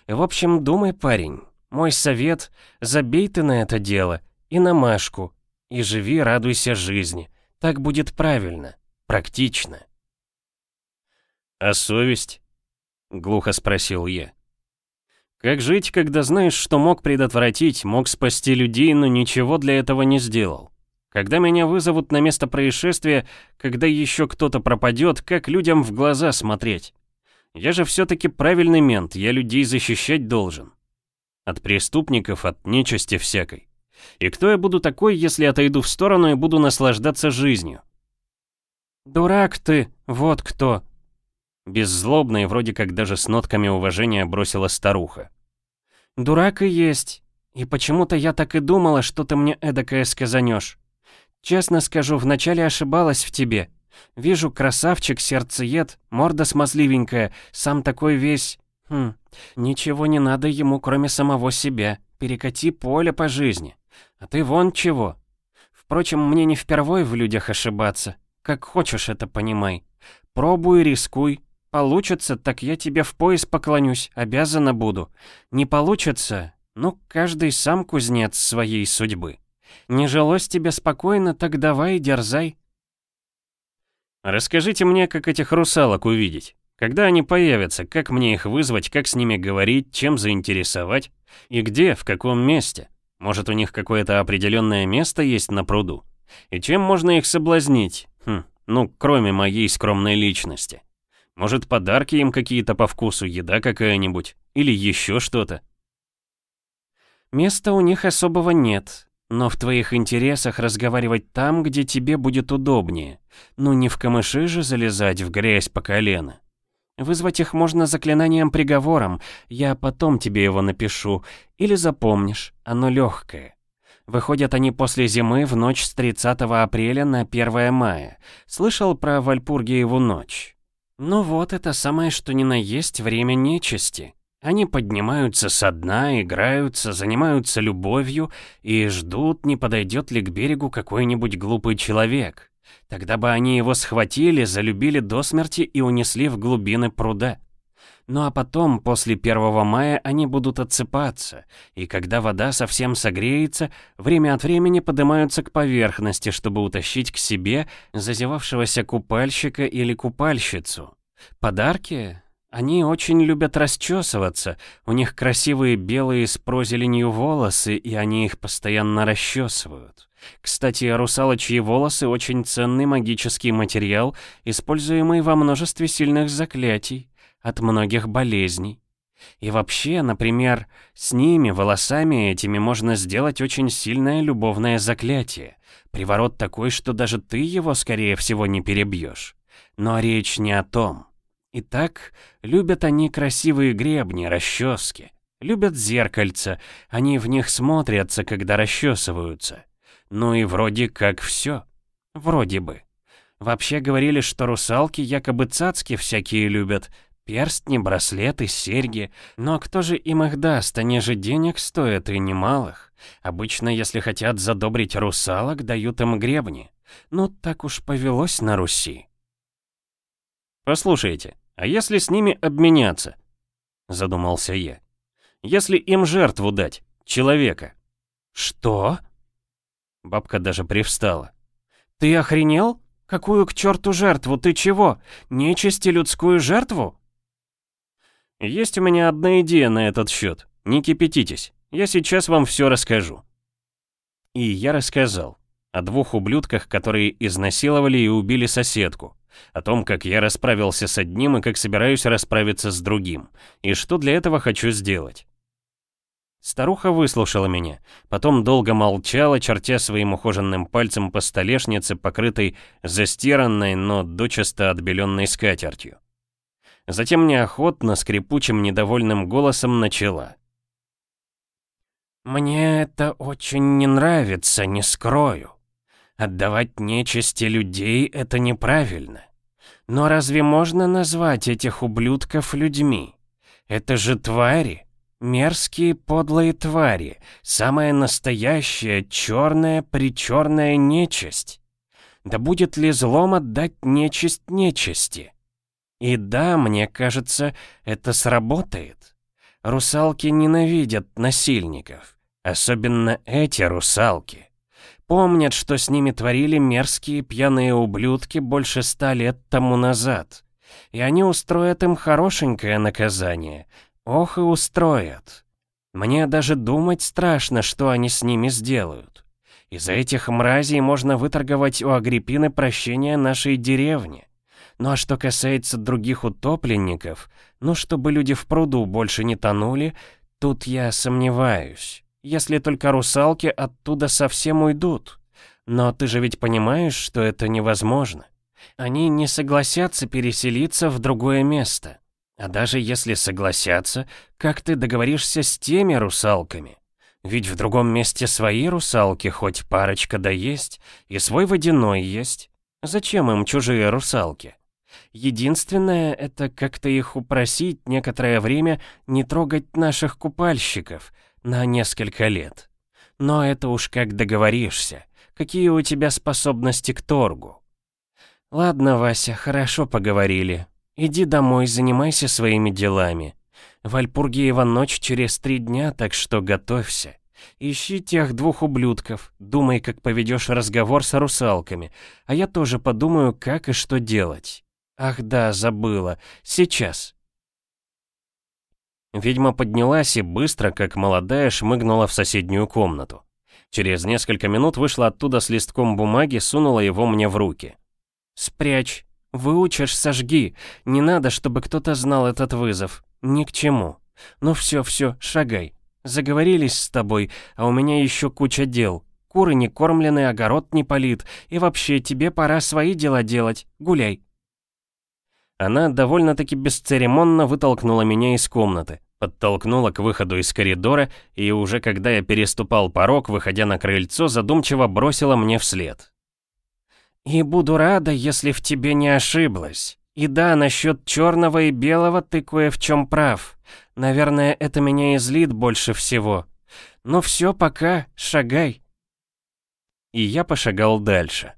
В общем, думай, парень, мой совет — забей ты на это дело и на Машку, и живи, радуйся жизни. Так будет правильно, практично. «А совесть?» — глухо спросил я. Как жить, когда знаешь, что мог предотвратить, мог спасти людей, но ничего для этого не сделал? Когда меня вызовут на место происшествия, когда еще кто-то пропадет, как людям в глаза смотреть? Я же все-таки правильный мент, я людей защищать должен. От преступников, от нечисти всякой. И кто я буду такой, если отойду в сторону и буду наслаждаться жизнью? «Дурак ты, вот кто!» Беззлобно и вроде как даже с нотками уважения бросила старуха. «Дурак и есть. И почему-то я так и думала, что ты мне эдакое сказанешь. Честно скажу, вначале ошибалась в тебе. Вижу, красавчик, сердцеед, морда смазливенькая, сам такой весь... Хм, ничего не надо ему, кроме самого себя. Перекати поле по жизни. А ты вон чего. Впрочем, мне не впервой в людях ошибаться. Как хочешь это понимай. Пробуй, рискуй, Получится, так я тебе в пояс поклонюсь, обязана буду. Не получится, ну, каждый сам кузнец своей судьбы. Не жилось тебе спокойно, так давай, дерзай. Расскажите мне, как этих русалок увидеть. Когда они появятся, как мне их вызвать, как с ними говорить, чем заинтересовать? И где, в каком месте? Может, у них какое-то определенное место есть на пруду? И чем можно их соблазнить? Хм, ну, кроме моей скромной личности. Может, подарки им какие-то по вкусу, еда какая-нибудь? Или еще что-то? Места у них особого нет, но в твоих интересах разговаривать там, где тебе будет удобнее. Ну не в камыши же залезать в грязь по колено. Вызвать их можно заклинанием-приговором, я потом тебе его напишу, или запомнишь, оно легкое. Выходят они после зимы в ночь с 30 апреля на 1 мая. Слышал про Вальпургиеву ночь? Ну вот, это самое что ни на есть время нечисти. Они поднимаются со дна, играются, занимаются любовью и ждут, не подойдет ли к берегу какой-нибудь глупый человек. Тогда бы они его схватили, залюбили до смерти и унесли в глубины пруда. Ну а потом, после 1 мая, они будут отсыпаться, и когда вода совсем согреется, время от времени поднимаются к поверхности, чтобы утащить к себе зазевавшегося купальщика или купальщицу. Подарки? Они очень любят расчесываться, у них красивые белые с прозеленью волосы, и они их постоянно расчесывают. Кстати, русалочьи волосы очень ценный магический материал, используемый во множестве сильных заклятий от многих болезней. И вообще, например, с ними, волосами этими можно сделать очень сильное любовное заклятие. Приворот такой, что даже ты его, скорее всего, не перебьешь. Но речь не о том. Итак, любят они красивые гребни, расчески. Любят зеркальца, они в них смотрятся, когда расчесываются. Ну и вроде как все. Вроде бы. Вообще говорили, что русалки якобы цацки всякие любят. Перстни, браслеты, серьги. Но кто же им их даст? Они же денег стоят и немалых. Обычно, если хотят задобрить русалок, дают им гребни. Ну, так уж повелось на Руси. «Послушайте, а если с ними обменяться?» Задумался я. «Если им жертву дать, человека». «Что?» Бабка даже привстала. «Ты охренел? Какую к черту жертву? Ты чего? Нечисти людскую жертву?» «Есть у меня одна идея на этот счет. Не кипятитесь. Я сейчас вам все расскажу». И я рассказал о двух ублюдках, которые изнасиловали и убили соседку, о том, как я расправился с одним и как собираюсь расправиться с другим, и что для этого хочу сделать. Старуха выслушала меня, потом долго молчала, чертя своим ухоженным пальцем по столешнице, покрытой застиранной, но дочисто отбеленной скатертью. Затем неохотно, скрипучим, недовольным голосом начала. «Мне это очень не нравится, не скрою. Отдавать нечисти людей — это неправильно. Но разве можно назвать этих ублюдков людьми? Это же твари, мерзкие подлые твари, самая настоящая черная-причерная нечисть. Да будет ли злом отдать нечисть нечисти? И да, мне кажется, это сработает. Русалки ненавидят насильников, особенно эти русалки. Помнят, что с ними творили мерзкие пьяные ублюдки больше ста лет тому назад. И они устроят им хорошенькое наказание. Ох и устроят. Мне даже думать страшно, что они с ними сделают. Из-за этих мразей можно выторговать у Агриппины прощение нашей деревни. Ну а что касается других утопленников, ну чтобы люди в пруду больше не тонули, тут я сомневаюсь если только русалки оттуда совсем уйдут. Но ты же ведь понимаешь, что это невозможно. Они не согласятся переселиться в другое место. А даже если согласятся, как ты договоришься с теми русалками? Ведь в другом месте свои русалки, хоть парочка да есть, и свой водяной есть. Зачем им чужие русалки? Единственное, это как-то их упросить некоторое время не трогать наших купальщиков — на несколько лет. Но это уж как договоришься. Какие у тебя способности к торгу? Ладно, Вася, хорошо поговорили. Иди домой, занимайся своими делами. Вальпургиева ночь через три дня, так что готовься. Ищи тех двух ублюдков, думай, как поведешь разговор с русалками, а я тоже подумаю, как и что делать. Ах да, забыла. Сейчас. Ведьма поднялась и быстро, как молодая, шмыгнула в соседнюю комнату. Через несколько минут вышла оттуда с листком бумаги, сунула его мне в руки. «Спрячь. Выучишь, сожги. Не надо, чтобы кто-то знал этот вызов. Ни к чему. Ну все, все, шагай. Заговорились с тобой, а у меня еще куча дел. Куры не кормлены, огород не полит. И вообще, тебе пора свои дела делать. Гуляй». Она довольно-таки бесцеремонно вытолкнула меня из комнаты. Подтолкнула к выходу из коридора, и уже когда я переступал порог, выходя на крыльцо, задумчиво бросила мне вслед. «И буду рада, если в тебе не ошиблась. И да, насчет черного и белого ты кое в чем прав. Наверное, это меня и злит больше всего. Но все, пока, шагай». И я пошагал дальше.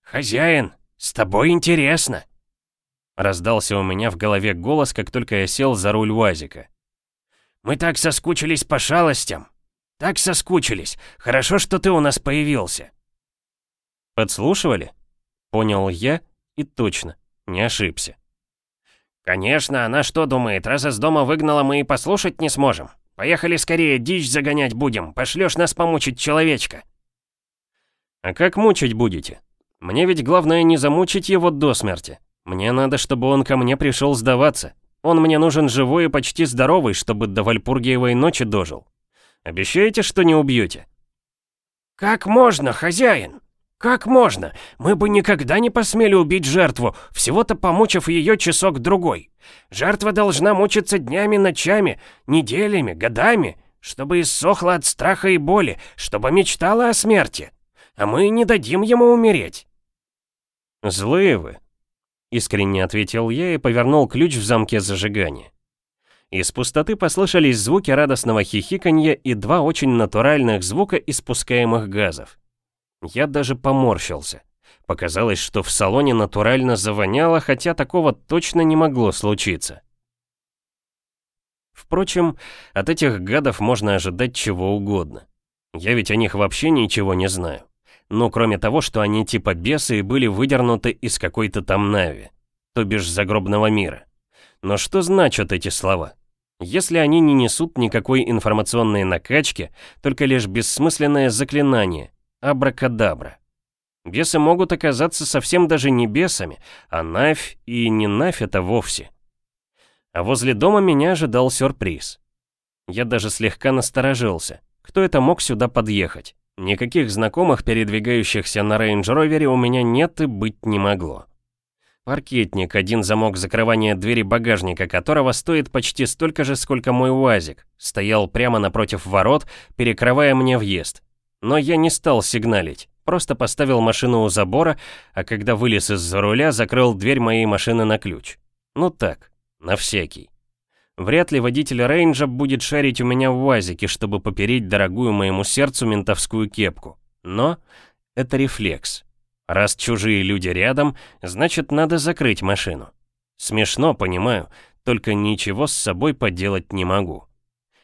«Хозяин, с тобой интересно», Раздался у меня в голове голос, как только я сел за руль УАЗика. «Мы так соскучились по шалостям. Так соскучились. Хорошо, что ты у нас появился». «Подслушивали?» Понял я и точно, не ошибся. «Конечно, она что думает, раз из дома выгнала, мы и послушать не сможем. Поехали скорее, дичь загонять будем, пошлешь нас помучить человечка». «А как мучить будете? Мне ведь главное не замучить его до смерти, мне надо, чтобы он ко мне пришел сдаваться. Он мне нужен живой и почти здоровый, чтобы до Вальпургиевой ночи дожил. Обещаете, что не убьете? Как можно, хозяин? Как можно? Мы бы никогда не посмели убить жертву, всего-то помучив ее часок-другой. Жертва должна мучиться днями, ночами, неделями, годами, чтобы иссохла от страха и боли, чтобы мечтала о смерти. а мы не дадим ему умереть». «Злые вы», — искренне ответил я и повернул ключ в замке зажигания. Из пустоты послышались звуки радостного хихиканья и два очень натуральных звука испускаемых газов. Я даже поморщился. Показалось, что в салоне натурально завоняло, хотя такого точно не могло случиться. Впрочем, от этих гадов можно ожидать чего угодно. Я ведь о них вообще ничего не знаю. Ну, кроме того, что они типа бесы и были выдернуты из какой-то там Нави, то бишь загробного мира. Но что значат эти слова? Если они не несут никакой информационной накачки, только лишь бессмысленное заклинание, абракадабра. Бесы могут оказаться совсем даже не бесами, а Навь и не Навь это вовсе. А возле дома меня ожидал сюрприз. Я даже слегка насторожился. Кто это мог сюда подъехать? Никаких знакомых, передвигающихся на рейндж-ровере у меня нет и быть не могло. Паркетник, один замок закрывания двери багажника которого стоит почти столько же, сколько мой УАЗик, стоял прямо напротив ворот, перекрывая мне въезд. Но я не стал сигналить. Просто поставил машину у забора, а когда вылез из-за руля, закрыл дверь моей машины на ключ. Ну так, на всякий. Вряд ли водитель рейнджа будет шарить у меня в УАЗике, чтобы попереть дорогую моему сердцу ментовскую кепку. Но это рефлекс. Раз чужие люди рядом, значит надо закрыть машину. Смешно, понимаю, только ничего с собой поделать не могу.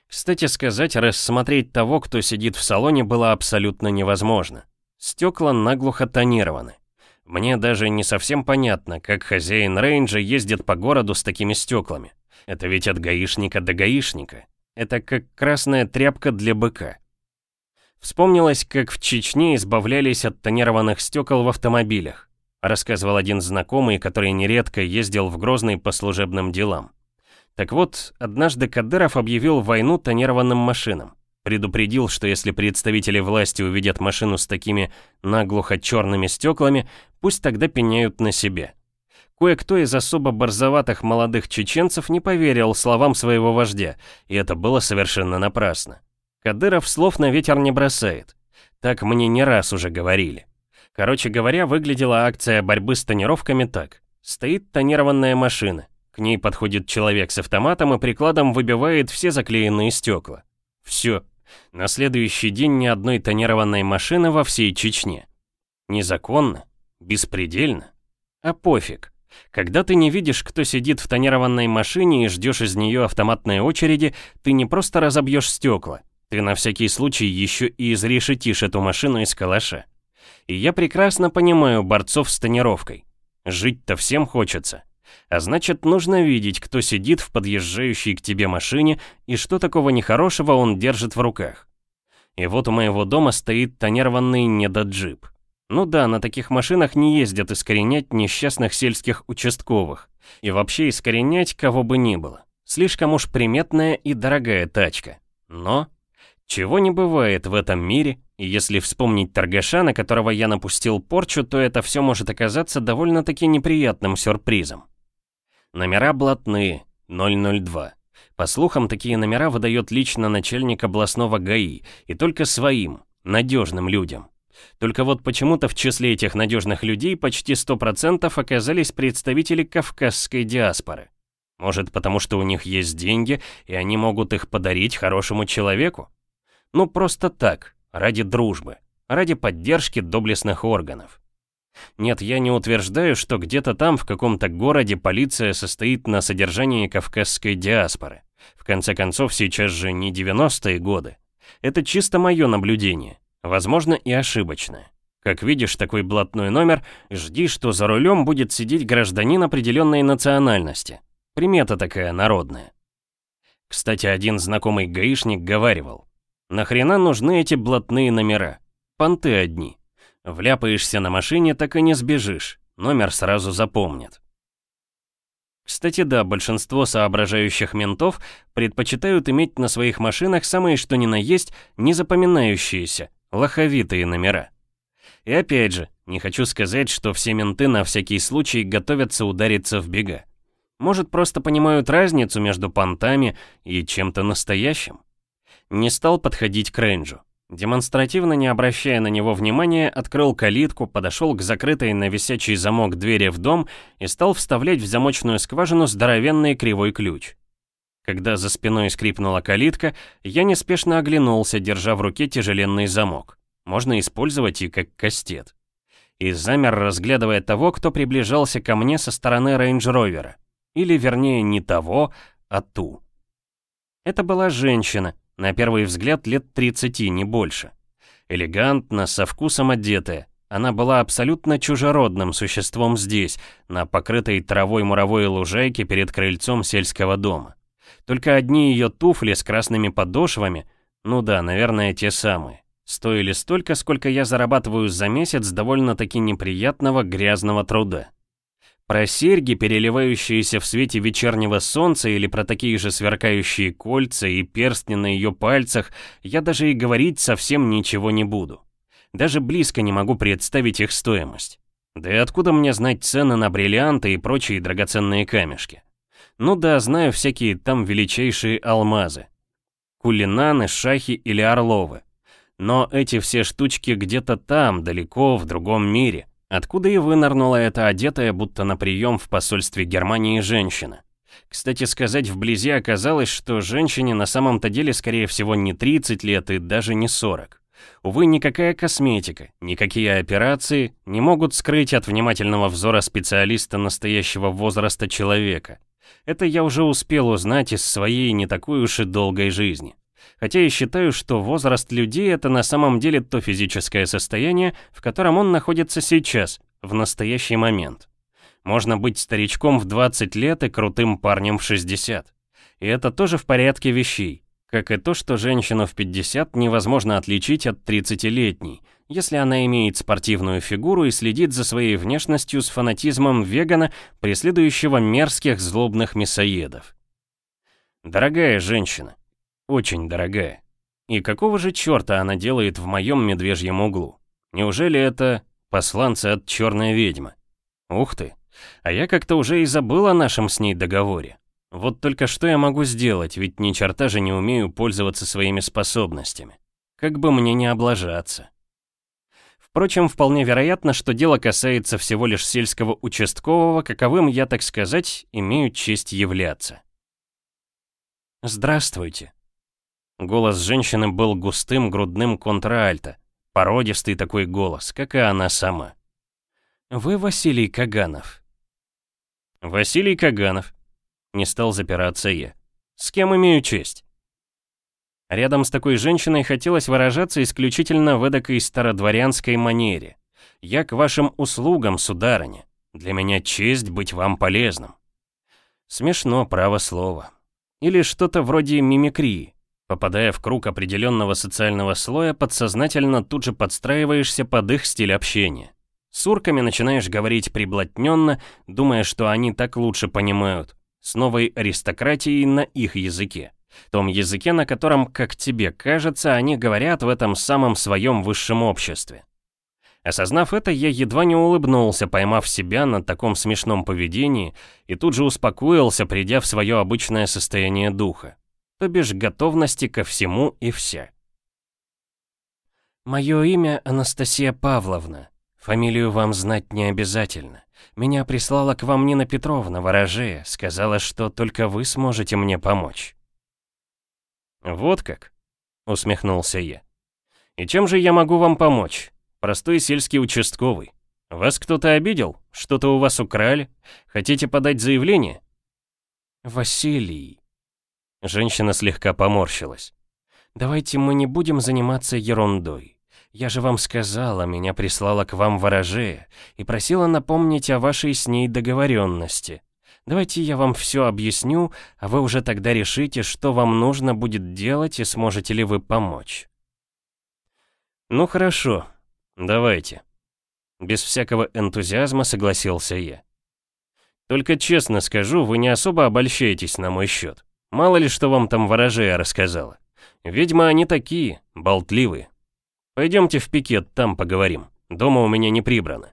Кстати сказать, рассмотреть того, кто сидит в салоне, было абсолютно невозможно. Стекла наглухо тонированы. Мне даже не совсем понятно, как хозяин рейнджа ездит по городу с такими стеклами. Это ведь от гаишника до гаишника. Это как красная тряпка для быка. Вспомнилось, как в Чечне избавлялись от тонированных стекол в автомобилях. Рассказывал один знакомый, который нередко ездил в Грозный по служебным делам. Так вот, однажды Кадыров объявил войну тонированным машинам. Предупредил, что если представители власти увидят машину с такими наглухо черными стеклами, пусть тогда пеняют на себе. Кое-кто из особо борзоватых молодых чеченцев не поверил словам своего вождя, и это было совершенно напрасно. Кадыров слов на ветер не бросает. Так мне не раз уже говорили. Короче говоря, выглядела акция борьбы с тонировками так. Стоит тонированная машина. К ней подходит человек с автоматом и прикладом выбивает все заклеенные стекла. Все. На следующий день ни одной тонированной машины во всей Чечне. Незаконно, беспредельно, а пофиг. Когда ты не видишь, кто сидит в тонированной машине и ждешь из нее автоматной очереди, ты не просто разобьешь стекла, ты на всякий случай еще и изрешетишь эту машину из калаша. И я прекрасно понимаю борцов с тонировкой. Жить-то всем хочется. А значит, нужно видеть, кто сидит в подъезжающей к тебе машине и что такого нехорошего он держит в руках. И вот у моего дома стоит тонированный недоджип. Ну да, на таких машинах не ездят искоренять несчастных сельских участковых. И вообще искоренять кого бы ни было. Слишком уж приметная и дорогая тачка. Но чего не бывает в этом мире, и если вспомнить торгаша, на которого я напустил порчу, то это все может оказаться довольно-таки неприятным сюрпризом. Номера блатные, 002. По слухам, такие номера выдает лично начальник областного ГАИ, и только своим, надежным людям. Только вот почему-то в числе этих надежных людей почти 100% оказались представители кавказской диаспоры. Может, потому что у них есть деньги, и они могут их подарить хорошему человеку? Ну, просто так, ради дружбы, ради поддержки доблестных органов. Нет, я не утверждаю, что где-то там, в каком-то городе, полиция состоит на содержании кавказской диаспоры. В конце концов, сейчас же не 90-е годы. Это чисто мое наблюдение, возможно и ошибочное. Как видишь такой блатной номер, жди, что за рулем будет сидеть гражданин определенной национальности. Примета такая народная. Кстати, один знакомый гаишник говаривал, «Нахрена нужны эти блатные номера? Понты одни. Вляпаешься на машине, так и не сбежишь. Номер сразу запомнят. Кстати, да, большинство соображающих ментов предпочитают иметь на своих машинах самые что ни на есть незапоминающиеся, лоховитые номера. И опять же, не хочу сказать, что все менты на всякий случай готовятся удариться в бега. Может, просто понимают разницу между понтами и чем-то настоящим? Не стал подходить к рейнджу. Демонстративно не обращая на него внимания, открыл калитку, подошел к закрытой на висячий замок двери в дом и стал вставлять в замочную скважину здоровенный кривой ключ. Когда за спиной скрипнула калитка, я неспешно оглянулся, держа в руке тяжеленный замок. Можно использовать и как кастет. И замер, разглядывая того, кто приближался ко мне со стороны рейндж-ровера. Или, вернее, не того, а ту. Это была женщина, на первый взгляд лет 30, не больше. Элегантно, со вкусом одетая. Она была абсолютно чужеродным существом здесь, на покрытой травой муровой лужайке перед крыльцом сельского дома. Только одни ее туфли с красными подошвами, ну да, наверное, те самые, стоили столько, сколько я зарабатываю за месяц довольно-таки неприятного грязного труда. Про серьги, переливающиеся в свете вечернего солнца, или про такие же сверкающие кольца и перстни на ее пальцах, я даже и говорить совсем ничего не буду. Даже близко не могу представить их стоимость. Да и откуда мне знать цены на бриллианты и прочие драгоценные камешки? Ну да, знаю всякие там величайшие алмазы. Кулинаны, шахи или орловы. Но эти все штучки где-то там, далеко, в другом мире. Откуда и вынырнула эта одетая, будто на прием в посольстве Германии женщина? Кстати сказать, вблизи оказалось, что женщине на самом-то деле, скорее всего, не 30 лет и даже не 40. Увы, никакая косметика, никакие операции не могут скрыть от внимательного взора специалиста настоящего возраста человека. Это я уже успел узнать из своей не такой уж и долгой жизни. Хотя я считаю, что возраст людей — это на самом деле то физическое состояние, в котором он находится сейчас, в настоящий момент. Можно быть старичком в 20 лет и крутым парнем в 60. И это тоже в порядке вещей. Как и то, что женщину в 50 невозможно отличить от 30-летней, если она имеет спортивную фигуру и следит за своей внешностью с фанатизмом вегана, преследующего мерзких злобных мясоедов. Дорогая женщина, очень дорогая. И какого же черта она делает в моем медвежьем углу? Неужели это посланцы от черной ведьмы? Ух ты, а я как-то уже и забыл о нашем с ней договоре. Вот только что я могу сделать, ведь ни черта же не умею пользоваться своими способностями. Как бы мне не облажаться. Впрочем, вполне вероятно, что дело касается всего лишь сельского участкового, каковым я, так сказать, имею честь являться. «Здравствуйте», Голос женщины был густым грудным контральто, породистый такой голос, как и она сама. «Вы Василий Каганов?» «Василий Каганов», — не стал запираться я. «С кем имею честь?» Рядом с такой женщиной хотелось выражаться исключительно в эдакой стародворянской манере. «Я к вашим услугам, сударыня. Для меня честь быть вам полезным». Смешно, право слово. Или что-то вроде мимикрии. Попадая в круг определенного социального слоя, подсознательно тут же подстраиваешься под их стиль общения. С урками начинаешь говорить приблотненно, думая, что они так лучше понимают. С новой аристократией на их языке. Том языке, на котором, как тебе кажется, они говорят в этом самом своем высшем обществе. Осознав это, я едва не улыбнулся, поймав себя на таком смешном поведении, и тут же успокоился, придя в свое обычное состояние духа то бишь готовности ко всему и вся. «Мое имя Анастасия Павловна. Фамилию вам знать не обязательно. Меня прислала к вам Нина Петровна, ворожея, сказала, что только вы сможете мне помочь». «Вот как?» — усмехнулся я. «И чем же я могу вам помочь? Простой сельский участковый. Вас кто-то обидел? Что-то у вас украли? Хотите подать заявление?» «Василий», Женщина слегка поморщилась. «Давайте мы не будем заниматься ерундой. Я же вам сказала, меня прислала к вам ворожея и просила напомнить о вашей с ней договоренности. Давайте я вам все объясню, а вы уже тогда решите, что вам нужно будет делать и сможете ли вы помочь». «Ну хорошо, давайте». Без всякого энтузиазма согласился я. «Только честно скажу, вы не особо обольщаетесь на мой счет. Мало ли что вам там ворожея рассказала. Ведьмы они такие, болтливые. Пойдемте в пикет, там поговорим. Дома у меня не прибрано.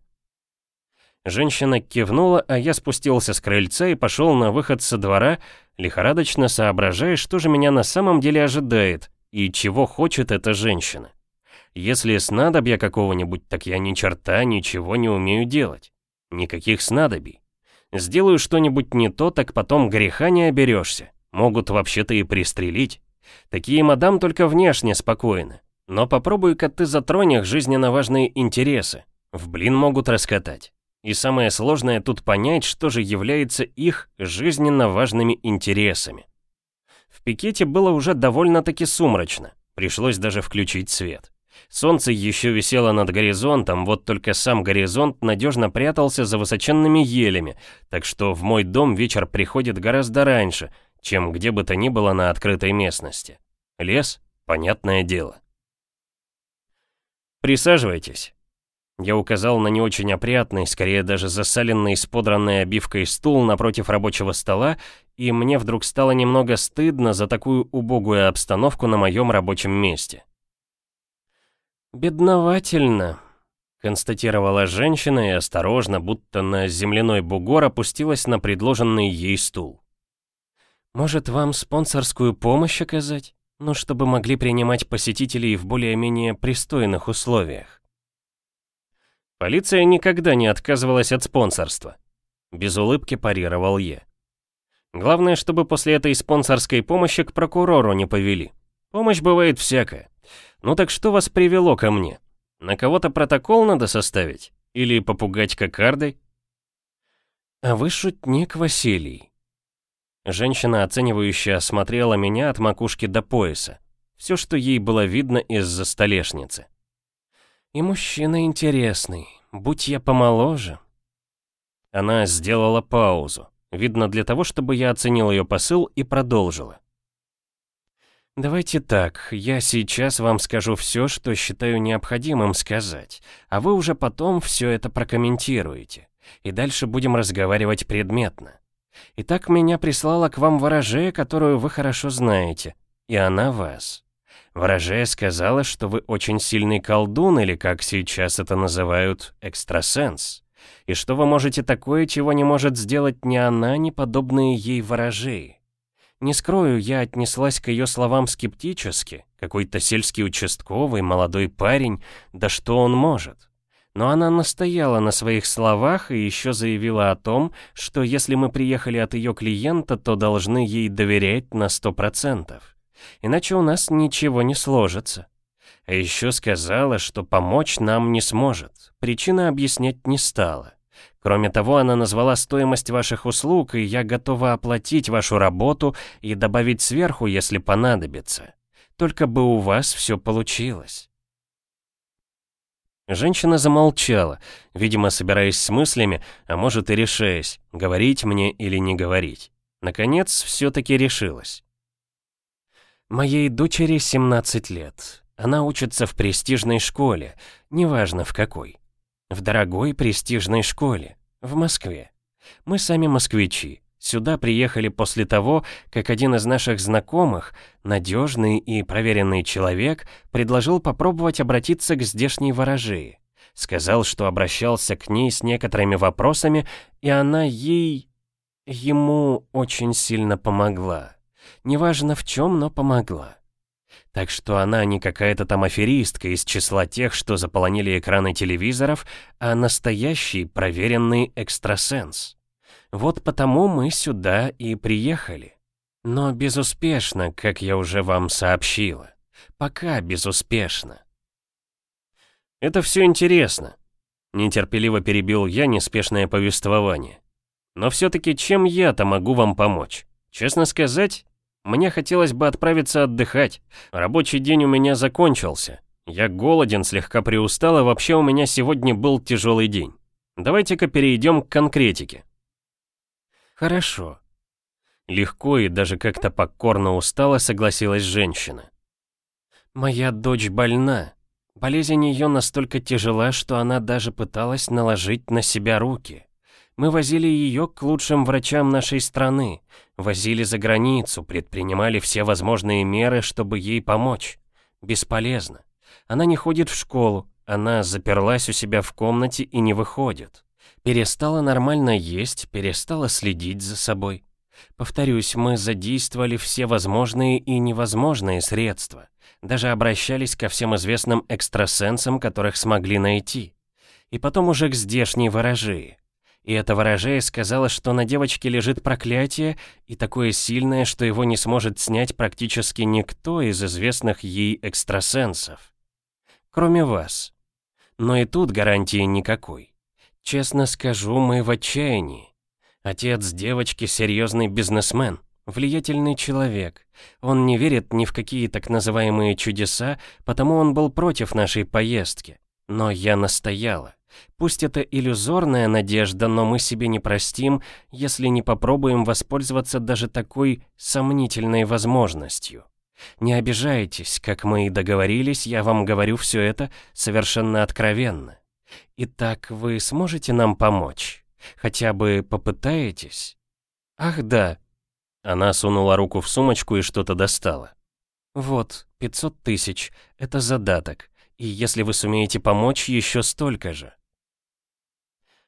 Женщина кивнула, а я спустился с крыльца и пошел на выход со двора, лихорадочно соображая, что же меня на самом деле ожидает и чего хочет эта женщина. Если снадобья какого-нибудь, так я ни черта ничего не умею делать. Никаких снадобий. Сделаю что-нибудь не то, так потом греха не оберешься. Могут вообще-то и пристрелить. Такие мадам только внешне спокойны. Но попробуй-ка ты затронь их жизненно важные интересы. В блин могут раскатать. И самое сложное тут понять, что же является их жизненно важными интересами. В пикете было уже довольно-таки сумрачно. Пришлось даже включить свет. Солнце еще висело над горизонтом, вот только сам горизонт надежно прятался за высоченными елями, так что в мой дом вечер приходит гораздо раньше, чем где бы то ни было на открытой местности. Лес, понятное дело. «Присаживайтесь». Я указал на не очень опрятный, скорее даже засаленный с подранной обивкой стул напротив рабочего стола, и мне вдруг стало немного стыдно за такую убогую обстановку на моем рабочем месте. «Бедновательно», — констатировала женщина и осторожно, будто на земляной бугор опустилась на предложенный ей стул. «Может, вам спонсорскую помощь оказать? Ну, чтобы могли принимать посетителей в более-менее пристойных условиях». Полиция никогда не отказывалась от спонсорства. Без улыбки парировал я. Главное, чтобы после этой спонсорской помощи к прокурору не повели. Помощь бывает всякая. Ну так что вас привело ко мне? На кого-то протокол надо составить? Или попугать кокардой? А вы шутник, Василий. Женщина, оценивающая, осмотрела меня от макушки до пояса. Все, что ей было видно из-за столешницы. И мужчина интересный, будь я помоложе. Она сделала паузу, видно для того, чтобы я оценил ее посыл и продолжила. Давайте так, я сейчас вам скажу все, что считаю необходимым сказать, а вы уже потом все это прокомментируете. И дальше будем разговаривать предметно. Итак, меня прислала к вам ворожея, которую вы хорошо знаете, и она вас. Ворожея сказала, что вы очень сильный колдун, или как сейчас это называют, экстрасенс. И что вы можете такое, чего не может сделать ни она, ни подобные ей ворожеи. Не скрою, я отнеслась к ее словам скептически. Какой-то сельский участковый, молодой парень, да что он может? Но она настояла на своих словах и еще заявила о том, что если мы приехали от ее клиента, то должны ей доверять на сто процентов. Иначе у нас ничего не сложится. А еще сказала, что помочь нам не сможет. Причина объяснять не стала. Кроме того, она назвала стоимость ваших услуг, и я готова оплатить вашу работу и добавить сверху, если понадобится. Только бы у вас все получилось. Женщина замолчала, видимо, собираясь с мыслями, а может и решаясь, говорить мне или не говорить. Наконец, все-таки решилась. Моей дочери 17 лет. Она учится в престижной школе, неважно в какой. В дорогой престижной школе, в Москве. Мы сами москвичи. Сюда приехали после того, как один из наших знакомых, надежный и проверенный человек, предложил попробовать обратиться к здешней ворожее. Сказал, что обращался к ней с некоторыми вопросами, и она ей... ему очень сильно помогла. Неважно в чем, но помогла. Так что она не какая-то там аферистка из числа тех, что заполонили экраны телевизоров, а настоящий проверенный экстрасенс. Вот потому мы сюда и приехали. Но безуспешно, как я уже вам сообщила. Пока безуспешно. Это все интересно. Нетерпеливо перебил я неспешное повествование. Но все-таки чем я-то могу вам помочь? Честно сказать, мне хотелось бы отправиться отдыхать. Рабочий день у меня закончился. Я голоден, слегка приустал, и вообще у меня сегодня был тяжелый день. Давайте-ка перейдем к конкретике. Хорошо. Легко и даже как-то покорно устала согласилась женщина. Моя дочь больна. Болезнь ее настолько тяжела, что она даже пыталась наложить на себя руки. Мы возили ее к лучшим врачам нашей страны, возили за границу, предпринимали все возможные меры, чтобы ей помочь. Бесполезно. Она не ходит в школу, она заперлась у себя в комнате и не выходит. Перестала нормально есть, перестала следить за собой. Повторюсь, мы задействовали все возможные и невозможные средства. Даже обращались ко всем известным экстрасенсам, которых смогли найти. И потом уже к здешней ворожее. И эта ворожея сказала, что на девочке лежит проклятие, и такое сильное, что его не сможет снять практически никто из известных ей экстрасенсов. Кроме вас. Но и тут гарантии никакой. Честно скажу, мы в отчаянии. Отец девочки серьезный бизнесмен, влиятельный человек. Он не верит ни в какие так называемые чудеса, потому он был против нашей поездки. Но я настояла. Пусть это иллюзорная надежда, но мы себе не простим, если не попробуем воспользоваться даже такой сомнительной возможностью. Не обижайтесь, как мы и договорились, я вам говорю все это совершенно откровенно. Итак, вы сможете нам помочь? Хотя бы попытаетесь? Ах да. Она сунула руку в сумочку и что-то достала. Вот, 500 тысяч. Это задаток. И если вы сумеете помочь, еще столько же.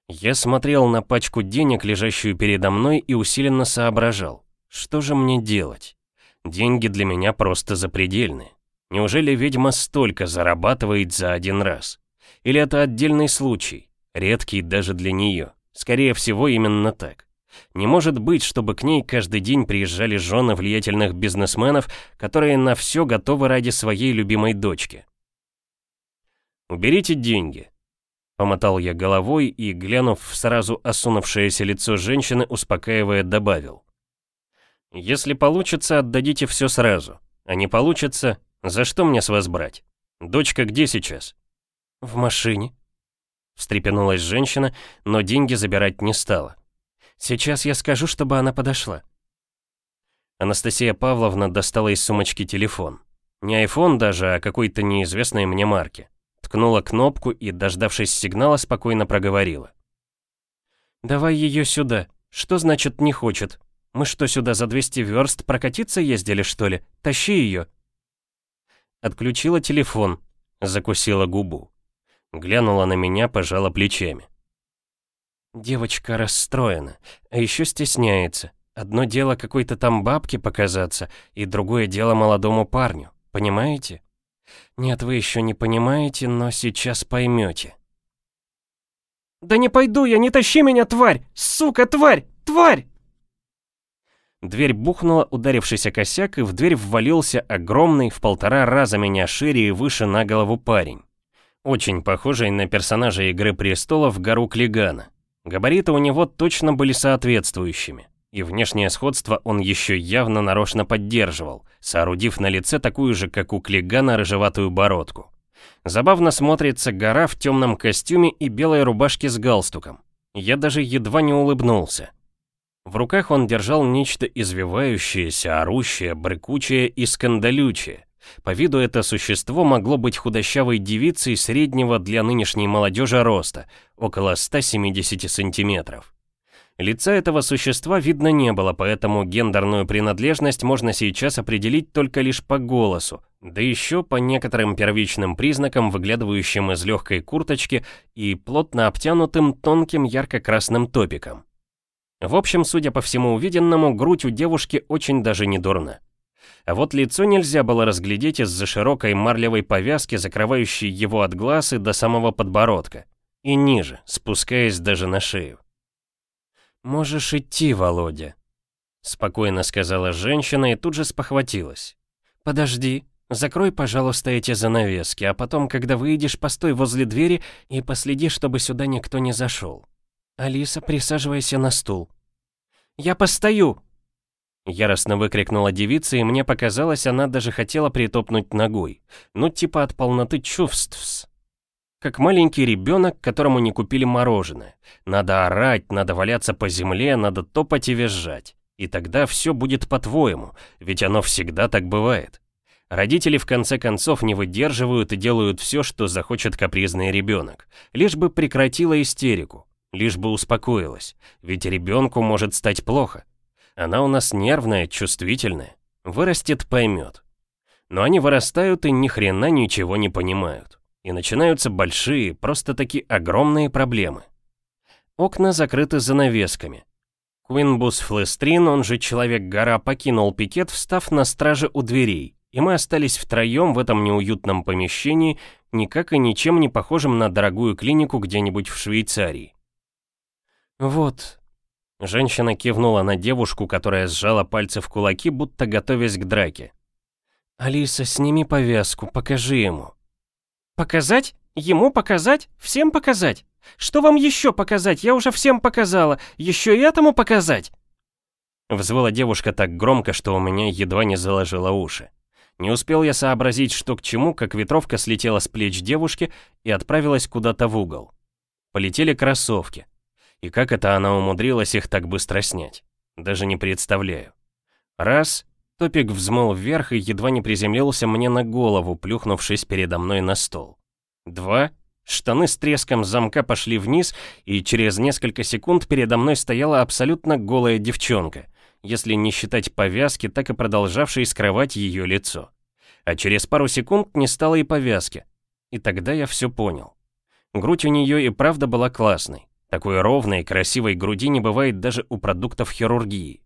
Я смотрел на пачку денег, лежащую передо мной, и усиленно соображал. Что же мне делать? Деньги для меня просто запредельны. Неужели ведьма столько зарабатывает за один раз? Или это отдельный случай, редкий даже для нее? Скорее всего, именно так. Не может быть, чтобы к ней каждый день приезжали жены влиятельных бизнесменов, которые на все готовы ради своей любимой дочки. «Уберите деньги», — помотал я головой и, глянув в сразу осунувшееся лицо женщины, успокаивая, добавил. «Если получится, отдадите все сразу, а не получится, за что мне с вас брать? Дочка где сейчас?» «В машине», встрепенулась женщина, но деньги забирать не стала. «Сейчас я скажу, чтобы она подошла». Анастасия Павловна достала из сумочки телефон. Не айфон даже, а какой-то неизвестной мне марки. Ткнула кнопку и, дождавшись сигнала, спокойно проговорила. «Давай ее сюда. Что значит «не хочет»? Мы что, сюда за 200 верст прокатиться ездили, что ли? Тащи ее!» Отключила телефон, закусила губу. Глянула на меня, пожала плечами. Девочка расстроена, а еще стесняется. Одно дело какой-то там бабке показаться, и другое дело молодому парню, понимаете? Нет, вы еще не понимаете, но сейчас поймете. «Да не пойду я, не тащи меня, тварь! Сука, тварь! Тварь!» Дверь бухнула, ударившись о косяк, и в дверь ввалился огромный, в полтора раза меня шире и выше на голову парень очень похожий на персонажа Игры Престолов Гару Клигана. Габариты у него точно были соответствующими, и внешнее сходство он еще явно нарочно поддерживал, соорудив на лице такую же, как у Клигана, рыжеватую бородку. Забавно смотрится гора в темном костюме и белой рубашке с галстуком. Я даже едва не улыбнулся. В руках он держал нечто извивающееся, орущее, брыкучее и скандалючее, по виду это существо могло быть худощавой девицей среднего для нынешней молодежи роста, около 170 сантиметров. Лица этого существа видно не было, поэтому гендерную принадлежность можно сейчас определить только лишь по голосу, да еще по некоторым первичным признакам, выглядывающим из легкой курточки и плотно обтянутым тонким ярко-красным топиком. В общем, судя по всему увиденному, грудь у девушки очень даже не дурна. А вот лицо нельзя было разглядеть из-за широкой марлевой повязки, закрывающей его от глаз и до самого подбородка. И ниже, спускаясь даже на шею. «Можешь идти, Володя», — спокойно сказала женщина и тут же спохватилась. «Подожди, закрой, пожалуйста, эти занавески, а потом, когда выйдешь, постой возле двери и последи, чтобы сюда никто не зашел. Алиса, присаживайся на стул». «Я постою!» Яростно выкрикнула девица, и мне показалось, она даже хотела притопнуть ногой. Ну, типа от полноты чувств. Как маленький ребенок, которому не купили мороженое. Надо орать, надо валяться по земле, надо топать и визжать. И тогда все будет по-твоему, ведь оно всегда так бывает. Родители в конце концов не выдерживают и делают все, что захочет капризный ребенок. Лишь бы прекратила истерику, лишь бы успокоилась, ведь ребенку может стать плохо. Она у нас нервная, чувствительная. Вырастет, поймет. Но они вырастают и ни хрена ничего не понимают. И начинаются большие, просто таки огромные проблемы. Окна закрыты занавесками. Куинбус Флестрин, он же Человек-гора, покинул пикет, встав на страже у дверей, и мы остались втроем в этом неуютном помещении, никак и ничем не похожем на дорогую клинику где-нибудь в Швейцарии. «Вот». Женщина кивнула на девушку, которая сжала пальцы в кулаки, будто готовясь к драке. «Алиса, сними повязку, покажи ему». «Показать? Ему показать? Всем показать? Что вам еще показать? Я уже всем показала. Еще и этому показать?» Взвыла девушка так громко, что у меня едва не заложило уши. Не успел я сообразить, что к чему, как ветровка слетела с плеч девушки и отправилась куда-то в угол. Полетели кроссовки. И как это она умудрилась их так быстро снять? Даже не представляю. Раз, топик взмыл вверх и едва не приземлился мне на голову, плюхнувшись передо мной на стол. Два, штаны с треском замка пошли вниз, и через несколько секунд передо мной стояла абсолютно голая девчонка, если не считать повязки, так и продолжавшей скрывать ее лицо. А через пару секунд не стало и повязки. И тогда я все понял. Грудь у нее и правда была классной. Такой ровной, красивой груди не бывает даже у продуктов хирургии.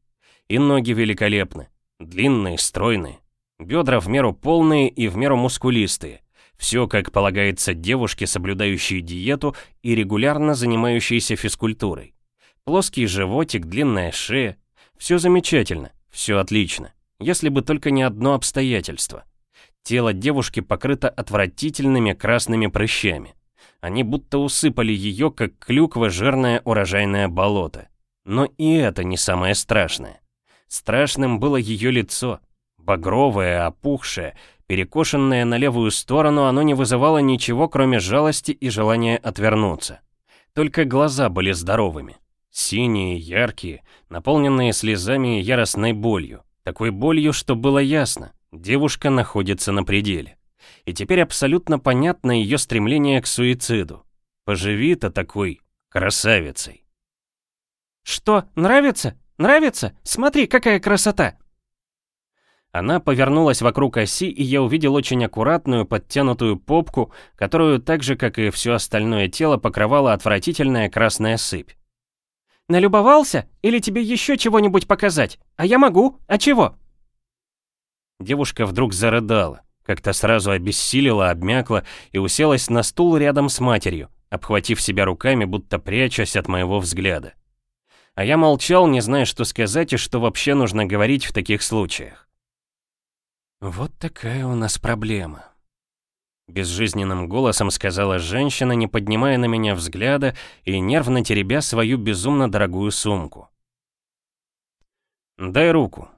И ноги великолепны. Длинные, стройные. Бедра в меру полные и в меру мускулистые. Все как полагается девушке, соблюдающей диету и регулярно занимающейся физкультурой. Плоский животик, длинная шея. Все замечательно, все отлично. Если бы только не одно обстоятельство. Тело девушки покрыто отвратительными красными прыщами. Они будто усыпали ее, как клюква, жирное урожайное болото. Но и это не самое страшное. Страшным было ее лицо. Багровое, опухшее, перекошенное на левую сторону, оно не вызывало ничего, кроме жалости и желания отвернуться. Только глаза были здоровыми. Синие, яркие, наполненные слезами и яростной болью. Такой болью, что было ясно, девушка находится на пределе. И теперь абсолютно понятно ее стремление к суициду. Поживи-то такой красавицей. «Что, нравится? Нравится? Смотри, какая красота!» Она повернулась вокруг оси, и я увидел очень аккуратную, подтянутую попку, которую так же, как и все остальное тело, покрывала отвратительная красная сыпь. «Налюбовался? Или тебе еще чего-нибудь показать? А я могу. А чего?» Девушка вдруг зарыдала. Как-то сразу обессилила, обмякла и уселась на стул рядом с матерью, обхватив себя руками, будто прячась от моего взгляда. А я молчал, не зная, что сказать и что вообще нужно говорить в таких случаях. «Вот такая у нас проблема», — безжизненным голосом сказала женщина, не поднимая на меня взгляда и нервно теребя свою безумно дорогую сумку. «Дай руку»,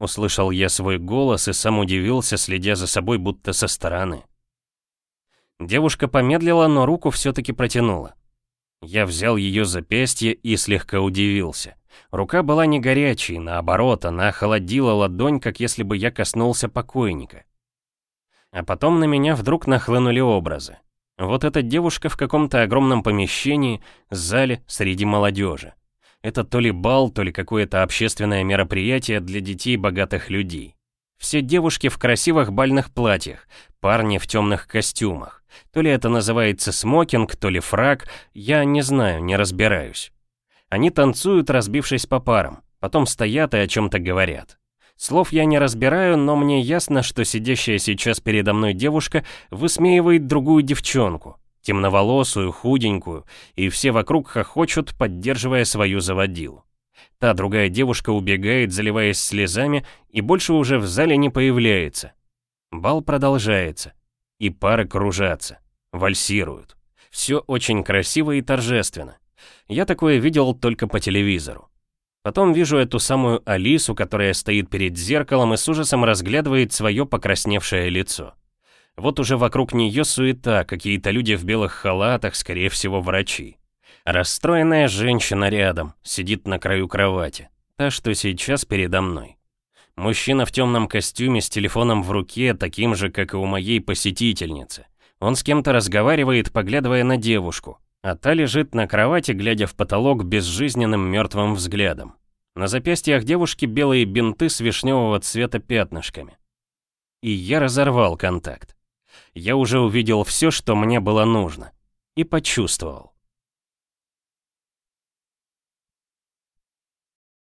Услышал я свой голос и сам удивился, следя за собой будто со стороны. Девушка помедлила, но руку все-таки протянула. Я взял ее запястье и слегка удивился. Рука была не горячей, наоборот, она охладила ладонь, как если бы я коснулся покойника. А потом на меня вдруг нахлынули образы. Вот эта девушка в каком-то огромном помещении, зале, среди молодежи. Это то ли бал, то ли какое-то общественное мероприятие для детей богатых людей. Все девушки в красивых бальных платьях, парни в темных костюмах. То ли это называется смокинг, то ли фрак, я не знаю, не разбираюсь. Они танцуют, разбившись по парам, потом стоят и о чем-то говорят. Слов я не разбираю, но мне ясно, что сидящая сейчас передо мной девушка высмеивает другую девчонку, темноволосую, худенькую, и все вокруг хохочут, поддерживая свою заводилу. Та другая девушка убегает, заливаясь слезами, и больше уже в зале не появляется. Бал продолжается, и пары кружатся, вальсируют. Все очень красиво и торжественно. Я такое видел только по телевизору. Потом вижу эту самую Алису, которая стоит перед зеркалом и с ужасом разглядывает свое покрасневшее лицо. Вот уже вокруг нее суета, какие-то люди в белых халатах, скорее всего, врачи. Расстроенная женщина рядом, сидит на краю кровати. Та, что сейчас передо мной. Мужчина в темном костюме с телефоном в руке, таким же, как и у моей посетительницы. Он с кем-то разговаривает, поглядывая на девушку, а та лежит на кровати, глядя в потолок безжизненным мертвым взглядом. На запястьях девушки белые бинты с вишневого цвета пятнышками. И я разорвал контакт я уже увидел все, что мне было нужно. И почувствовал.